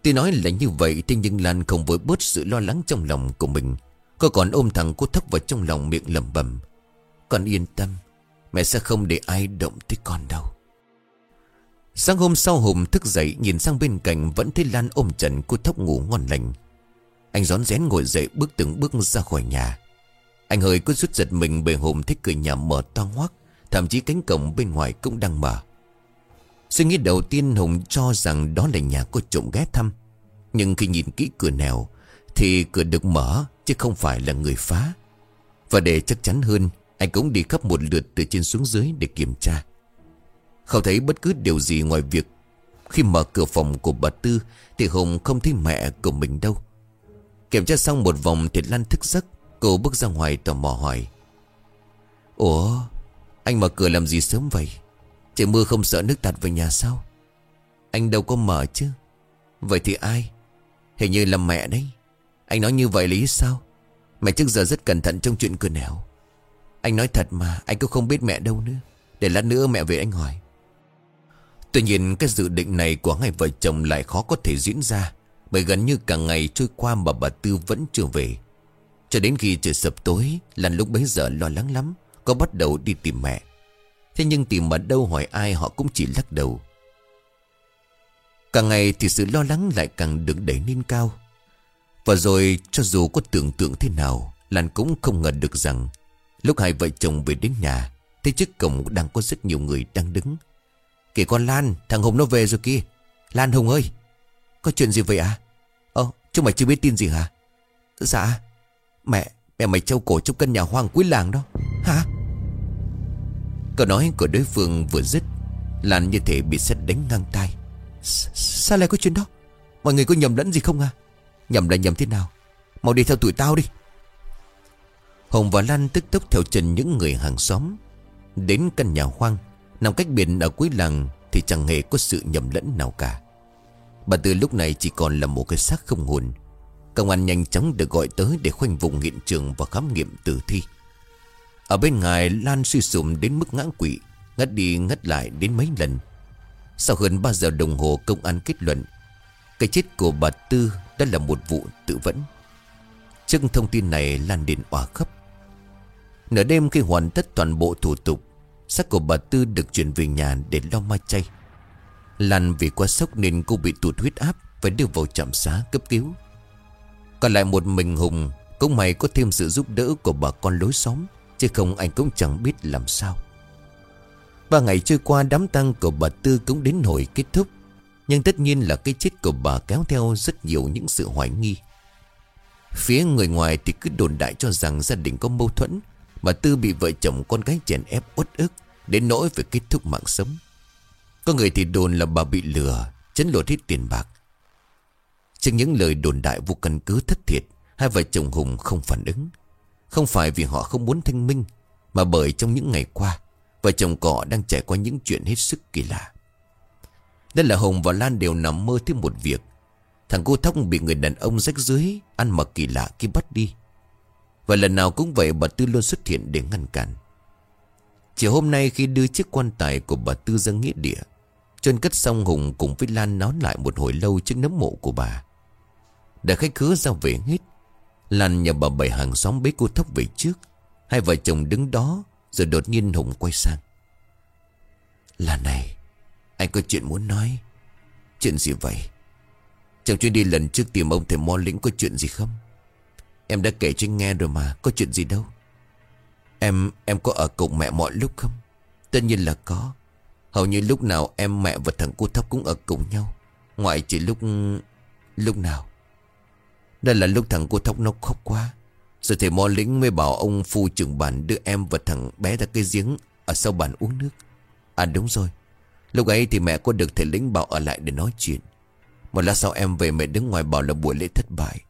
Tuy nói là như vậy, Thế nhưng Lan không vội bớt sự lo lắng trong lòng của mình. Cô còn ôm thằng cô thấp vào trong lòng miệng lẩm bẩm. Con yên tâm, Mẹ sẽ không để ai động tới con đâu. Sáng hôm sau Hùng thức dậy, Nhìn sang bên cạnh, Vẫn thấy Lan ôm trần cô thấp ngủ ngon lành. Anh rón rén ngồi dậy bước từng bước ra khỏi nhà. Anh hơi có chút giật mình Bởi Hùng thích cửa nhà mở to ngoác Thậm chí cánh cổng bên ngoài cũng đang mở. Suy nghĩ đầu tiên Hùng cho rằng đó là nhà có trộm ghé thăm. Nhưng khi nhìn kỹ cửa nèo Thì cửa được mở Chứ không phải là người phá. Và để chắc chắn hơn, Anh cũng đi khắp một lượt từ trên xuống dưới để kiểm tra. Không thấy bất cứ điều gì ngoài việc Khi mở cửa phòng của bà Tư Thì Hùng không thấy mẹ của mình đâu. Kiểm tra xong một vòng thì Lan thức giấc. Cô bước ra ngoài tò mò hỏi. Ủa, Anh mở cửa làm gì sớm vậy? Trời mưa không sợ nước tạt về nhà sao? Anh đâu có mở chứ. Vậy thì ai? Hình như là mẹ đấy. Anh nói như vậy lý sao? Mẹ trước giờ rất cẩn thận trong chuyện cửa nẻo. Anh nói thật mà, Anh cũng không biết mẹ đâu nữa. Để lát nữa mẹ về anh hỏi. Tuy nhiên cái dự định này của hai vợ chồng lại khó có thể diễn ra. Bởi gần như cả ngày trôi qua mà bà Tư vẫn chưa về. Cho đến khi trời sập tối Lần lúc bấy giờ lo lắng lắm, Có bắt đầu đi tìm mẹ. Thế nhưng tìm ở đâu hỏi ai họ cũng chỉ lắc đầu. Càng ngày thì sự lo lắng lại càng được đẩy lên cao. Và rồi, cho dù có tưởng tượng thế nào Lan cũng không ngờ được rằng, Lúc hai vợ chồng về đến nhà Thấy trước cổng đang có rất nhiều người đang đứng. Kể con Lan, Thằng Hùng nó về rồi kia Lan Hùng ơi! Có chuyện gì vậy à? Ơ, chúng mày chưa biết tin gì hả? Dạ Mẹ Mẹ mày treo cổ trong căn nhà hoang cuối làng đó. Hả? Câu nói của đối phương vừa dứt Lan như thể bị sét đánh ngang tay Sao lại có chuyện đó? Mọi người có nhầm lẫn gì không à Nhầm là nhầm thế nào? Mau đi theo tụi tao đi. Hồng và Lan tức tốc theo chân những người hàng xóm Đến căn nhà hoang, Nằm cách biển ở cuối làng Thì chẳng hề có sự nhầm lẫn nào cả. Bà tư lúc này chỉ còn là một cái xác không hồn. Công an nhanh chóng được gọi tới Để khoanh vùng hiện trường và khám nghiệm tử thi. Ở bên ngài Lan suy sụm đến mức ngã quỵ, Ngất đi, ngất lại đến mấy lần. Sau hơn 3 giờ đồng hồ công an kết luận, Cái chết của bà Tư Đã là một vụ tự vẫn. Trước thông tin này, lan đến òa khắp Nửa đêm khi hoàn tất toàn bộ thủ tục, xác của bà Tư được chuyển về nhà để lo ma chay. Lan vì quá sốc nên cô bị tụt huyết áp, Phải đưa vào trạm xá cấp cứu. Còn lại một mình Hùng, Cũng may có thêm sự giúp đỡ của bà con lối xóm, Chứ không anh cũng chẳng biết làm sao. Ba ngày trôi qua, đám tang của bà Tư cũng đến hồi kết thúc. Nhưng tất nhiên là cái chết của bà kéo theo rất nhiều những sự hoài nghi. Phía người ngoài thì cứ đồn đại cho rằng gia đình có mâu thuẫn Bà Tư bị vợ chồng con gái chèn ép uất ức, Đến nỗi phải kết thúc mạng sống. Có người thì đồn là bà bị lừa, Chấn lột hết tiền bạc. Trước những lời đồn đại vô căn cứ thất thiệt, Hai vợ chồng Hùng không phản ứng. Không phải vì họ không muốn thanh minh, Mà bởi trong những ngày qua, Vợ chồng cọ đang trải qua những chuyện hết sức kỳ lạ. Đây là hùng và Lan đều nằm mơ thêm một việc. Thằng cô Thóc bị người đàn ông rách dưới Ăn mặc kỳ lạ khi bắt đi. Và lần nào cũng vậy bà Tư luôn xuất hiện để ngăn cản. Chiều hôm nay khi đưa chiếc quan tài của bà Tư ra nghĩa địa Chôn cất xong Hùng cùng với Lan nón lại một hồi lâu trước nấm mộ của bà. Đã khách khứa ra về hết. Lan nhờ bà bảy hàng xóm bế cô thóc về trước. Hai vợ chồng đứng đó, Rồi đột nhiên Hùng quay sang. Lan này, Anh có chuyện muốn nói. Chuyện gì vậy? Trong chuyến đi lần trước tìm ông thầy Mo Lĩnh có chuyện gì không? Em đã kể cho anh nghe rồi mà, Có chuyện gì đâu. Em em có ở cùng mẹ mọi lúc không? Tất nhiên là có. Hầu như lúc nào em, mẹ và thằng cô thấp cũng ở cùng nhau. Ngoại chỉ lúc Lúc nào. Đây là lúc thằng cô thóc nó khóc quá. Rồi thầy mò lĩnh mới bảo ông phu trưởng bản Đưa em và thằng bé ra cái giếng Ở sau bàn uống nước. À đúng rồi. Lúc ấy thì mẹ có được thầy lĩnh bảo ở lại để nói chuyện. Một lát sau em về, mẹ đứng ngoài bảo là buổi lễ thất bại.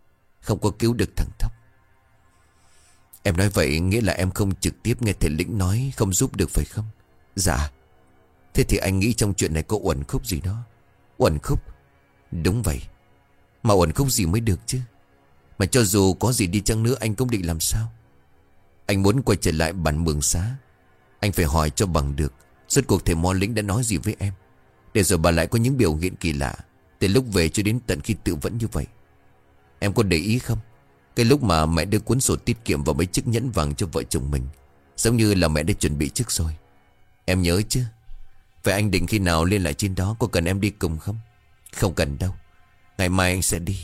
Không có cứu được thằng thóc Em nói vậy nghĩa là em không trực tiếp nghe thầy lĩnh nói, Không giúp được phải không? Dạ. Thế thì anh nghĩ trong chuyện này có uẩn khúc gì đó? Uẩn khúc? Đúng vậy. Mà uẩn khúc gì mới được chứ? Mà cho dù có gì đi chăng nữa anh cũng định làm sao? Anh muốn quay trở lại bản mường xá. Anh phải hỏi cho bằng được. Suốt cuộc thầy Mo Lĩnh đã nói gì với em? Để rồi bà lại có những biểu hiện kỳ lạ. Từ lúc về cho đến tận khi tự vẫn như vậy. Em có để ý không? Cái lúc mà mẹ đưa cuốn sổ tiết kiệm Và mấy chiếc nhẫn vàng cho vợ chồng mình, Giống như là mẹ đã chuẩn bị trước rồi. Em nhớ chứ? Vậy anh định khi nào lên lại trên đó Có cần em đi cùng không? Không cần đâu. Ngày mai anh sẽ đi.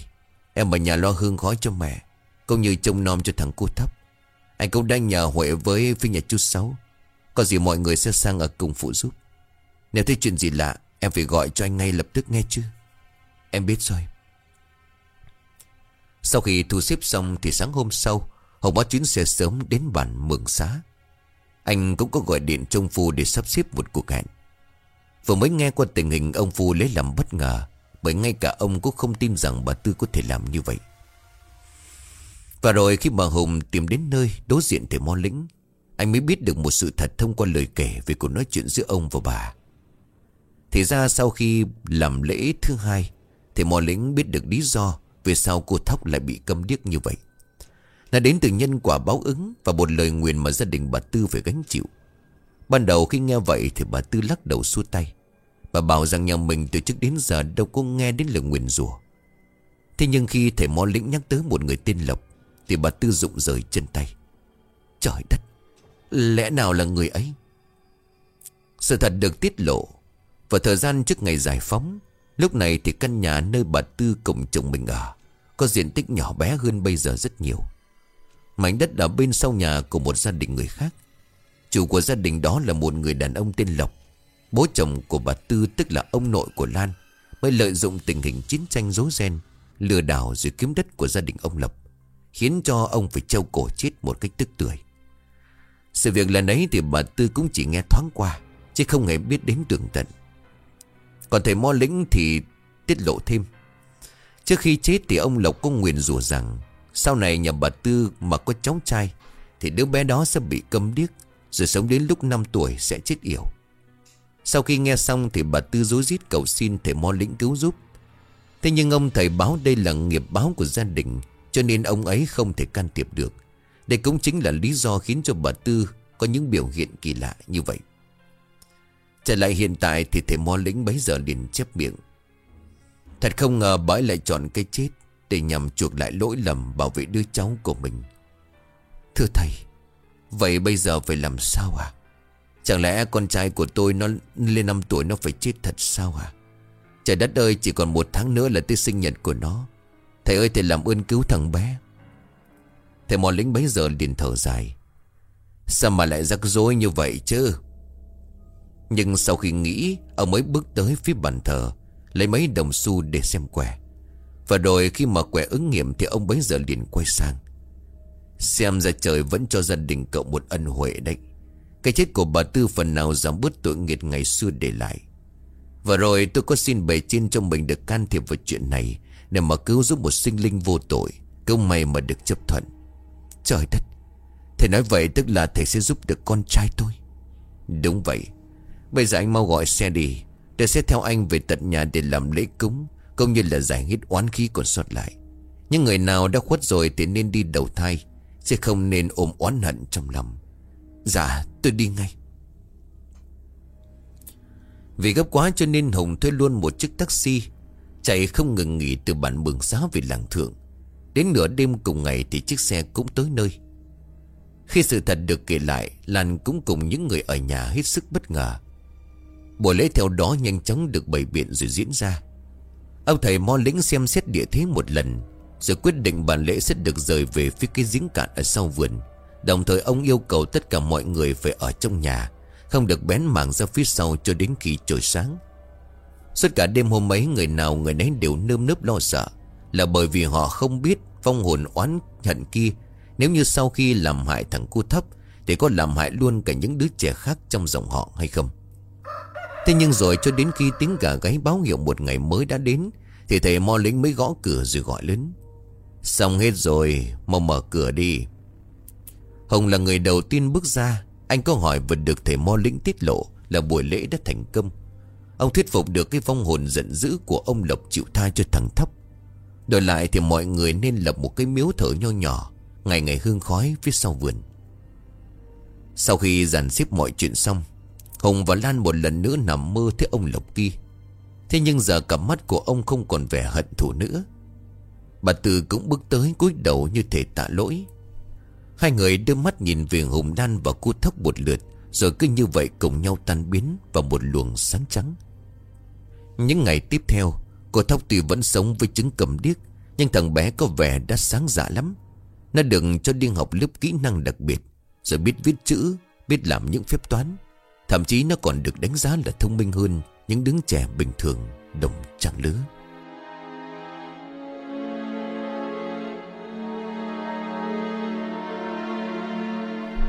Em ở nhà lo hương khói cho mẹ, Cũng như trông nom cho thằng cô thấp. Anh cũng đang nhờ Huệ với phía nhà chú Sáu. Có gì mọi người sẽ sang ở cùng phụ giúp. Nếu thấy chuyện gì lạ, Em phải gọi cho anh ngay lập tức nghe chứ. Em biết rồi. Sau khi thu xếp xong Thì sáng hôm sau Hồng báo chuyến xe sớm đến bản mường xá. Anh cũng có gọi điện trông Phu để sắp xếp một cuộc hẹn. Vừa mới nghe qua tình hình ông Phu lấy làm bất ngờ, Bởi ngay cả ông cũng không tin rằng bà Tư có thể làm như vậy. Và rồi khi bà Hùng tìm đến nơi đối diện thầy Mo Lĩnh, Anh mới biết được một sự thật thông qua lời kể về cuộc nói chuyện giữa ông và bà. Thì ra sau khi làm lễ thứ hai Thầy Mo Lĩnh biết được lý do Vì sao cô Thóc lại bị câm điếc như vậy. Là đến từ nhân quả báo ứng Và một lời nguyền mà gia đình bà Tư phải gánh chịu. Ban đầu khi nghe vậy thì bà Tư lắc đầu xua tay. Bà bảo rằng nhà mình từ trước đến giờ đâu có nghe đến lời nguyền rủa. Thế nhưng khi thầy Mó lĩnh nhắc tới một người tên Lộc, Thì bà Tư rụng rời chân tay. Trời đất, Lẽ nào là người ấy? Sự thật được tiết lộ, Và thời gian trước ngày giải phóng, Lúc này thì căn nhà nơi bà Tư cùng chồng mình ở Có diện tích nhỏ bé hơn bây giờ rất nhiều. Mảnh đất ở bên sau nhà của một gia đình người khác Chủ của gia đình đó là một người đàn ông tên Lộc. Bố chồng của bà Tư tức là ông nội của Lan, Mới lợi dụng tình hình chiến tranh rối ren Lừa đảo rồi kiếm đất của gia đình ông Lộc, Khiến cho ông phải trâu cổ chết một cách tức tưởi. Sự việc lần ấy thì bà Tư cũng chỉ nghe thoáng qua, Chứ không hề biết đến tường tận. Còn thầy Mo Lĩnh thì tiết lộ thêm, Trước khi chết thì ông Lộc có nguyện rủa rằng, Sau này nhà bà Tư mà có cháu trai, Thì đứa bé đó sẽ bị câm điếc. Rồi sống đến lúc 5 tuổi sẽ chết yểu sau khi nghe xong thì bà Tư dối rít cầu xin thầy Mo Lĩnh cứu giúp. Thế nhưng ông thầy báo đây là nghiệp báo của gia đình cho nên ông ấy không thể can thiệp được. Đây cũng chính là lý do khiến cho bà Tư có những biểu hiện kỳ lạ như vậy. Trở lại hiện tại thì thầy Mo Lĩnh bấy giờ liền chép miệng. Thật không ngờ bà lại chọn cái chết để nhằm chuộc lại lỗi lầm bảo vệ đứa cháu của mình. Thưa thầy, vậy bây giờ phải làm sao à? Chẳng lẽ con trai của tôi nó lên 5 tuổi nó phải chết thật sao à? Trời đất ơi, chỉ còn một tháng nữa là tới sinh nhật của nó. Thầy ơi, thầy làm ơn cứu thằng bé. Thầy mò lính bấy giờ liền thở dài. Sao mà lại rắc rối như vậy chứ? Nhưng sau khi nghĩ, Ông mới bước tới phía bàn thờ, Lấy mấy đồng xu để xem quẻ. Và rồi khi mà quẻ ứng nghiệm Thì ông bấy giờ liền quay sang. Xem ra trời vẫn cho gia đình cậu một ân huệ đấy. Cái chết của bà Tư phần nào giảm bớt tội nghiệt ngày xưa để lại. Và rồi tôi có xin bề trên cho mình được can thiệp vào chuyện này, Để mà cứu giúp một sinh linh vô tội Câu may mà được chấp thuận. Trời đất! Thầy nói vậy tức là thầy sẽ giúp được con trai tôi. Đúng vậy. Bây giờ anh mau gọi xe đi. Tôi sẽ theo anh về tận nhà để làm lễ cúng, Cũng như là giải hết oán khí còn sót lại. Những người nào đã khuất rồi thì nên đi đầu thai. Sẽ không nên ôm oán hận trong lòng. Dạ tôi đi ngay. Vì gấp quá cho nên Hùng thuê luôn một chiếc taxi, Chạy không ngừng nghỉ từ bản bường xá về làng thượng. Đến nửa đêm cùng ngày thì chiếc xe cũng tới nơi. Khi sự thật được kể lại, Lan cũng cùng những người ở nhà hết sức bất ngờ. Buổi lễ theo đó nhanh chóng được bày biện rồi diễn ra. Ông thầy mo lĩnh xem xét địa thế một lần rồi quyết định bàn lễ sẽ được rời về phía cái giếng cạn ở sau vườn. Đồng thời ông yêu cầu tất cả mọi người phải ở trong nhà, Không được bén mảng ra phía sau cho đến khi trời sáng. Suốt cả đêm hôm ấy, người nào người nấy đều nơm nớp lo sợ, Là bởi vì họ không biết phong hồn oán hận kia. Nếu như sau khi làm hại thằng cu thấp, Thì có làm hại luôn cả những đứa trẻ khác trong dòng họ hay không? Thế nhưng rồi cho đến khi tiếng gà gáy báo hiệu một ngày mới đã đến, Thì thầy mo lính mới gõ cửa rồi gọi lớn. Xong hết rồi, Mau mở cửa đi. Hồng là người đầu tiên bước ra. Anh có hỏi vừa được thầy mo lĩnh tiết lộ Là buổi lễ đã thành công. Ông thuyết phục được cái vong hồn giận dữ Của ông Lộc chịu tha cho thằng thấp. Đổi lại thì mọi người nên lập một cái miếu thờ nho nhỏ, Ngày ngày hương khói phía sau vườn. Sau khi dàn xếp mọi chuyện xong Hùng và Lan một lần nữa nằm mơ thấy ông Lộc kia. Thế nhưng giờ cặp mắt của ông không còn vẻ hận thù nữa. Bà Tư cũng bước tới cúi đầu như thể tạ lỗi. Hai người đưa mắt nhìn về Hùng đan và cô thấp một lượt, Rồi cứ như vậy cùng nhau tan biến vào một luồng sáng trắng. Những ngày tiếp theo, Cô Thóc tuy vẫn sống với chứng cầm điếc, Nhưng thằng bé có vẻ đã sáng dạ lắm. Nó đừng cho đi học lớp kỹ năng đặc biệt, Rồi biết viết chữ, Biết làm những phép toán. Thậm chí nó còn được đánh giá là thông minh hơn Những đứa trẻ bình thường đồng trang lứa.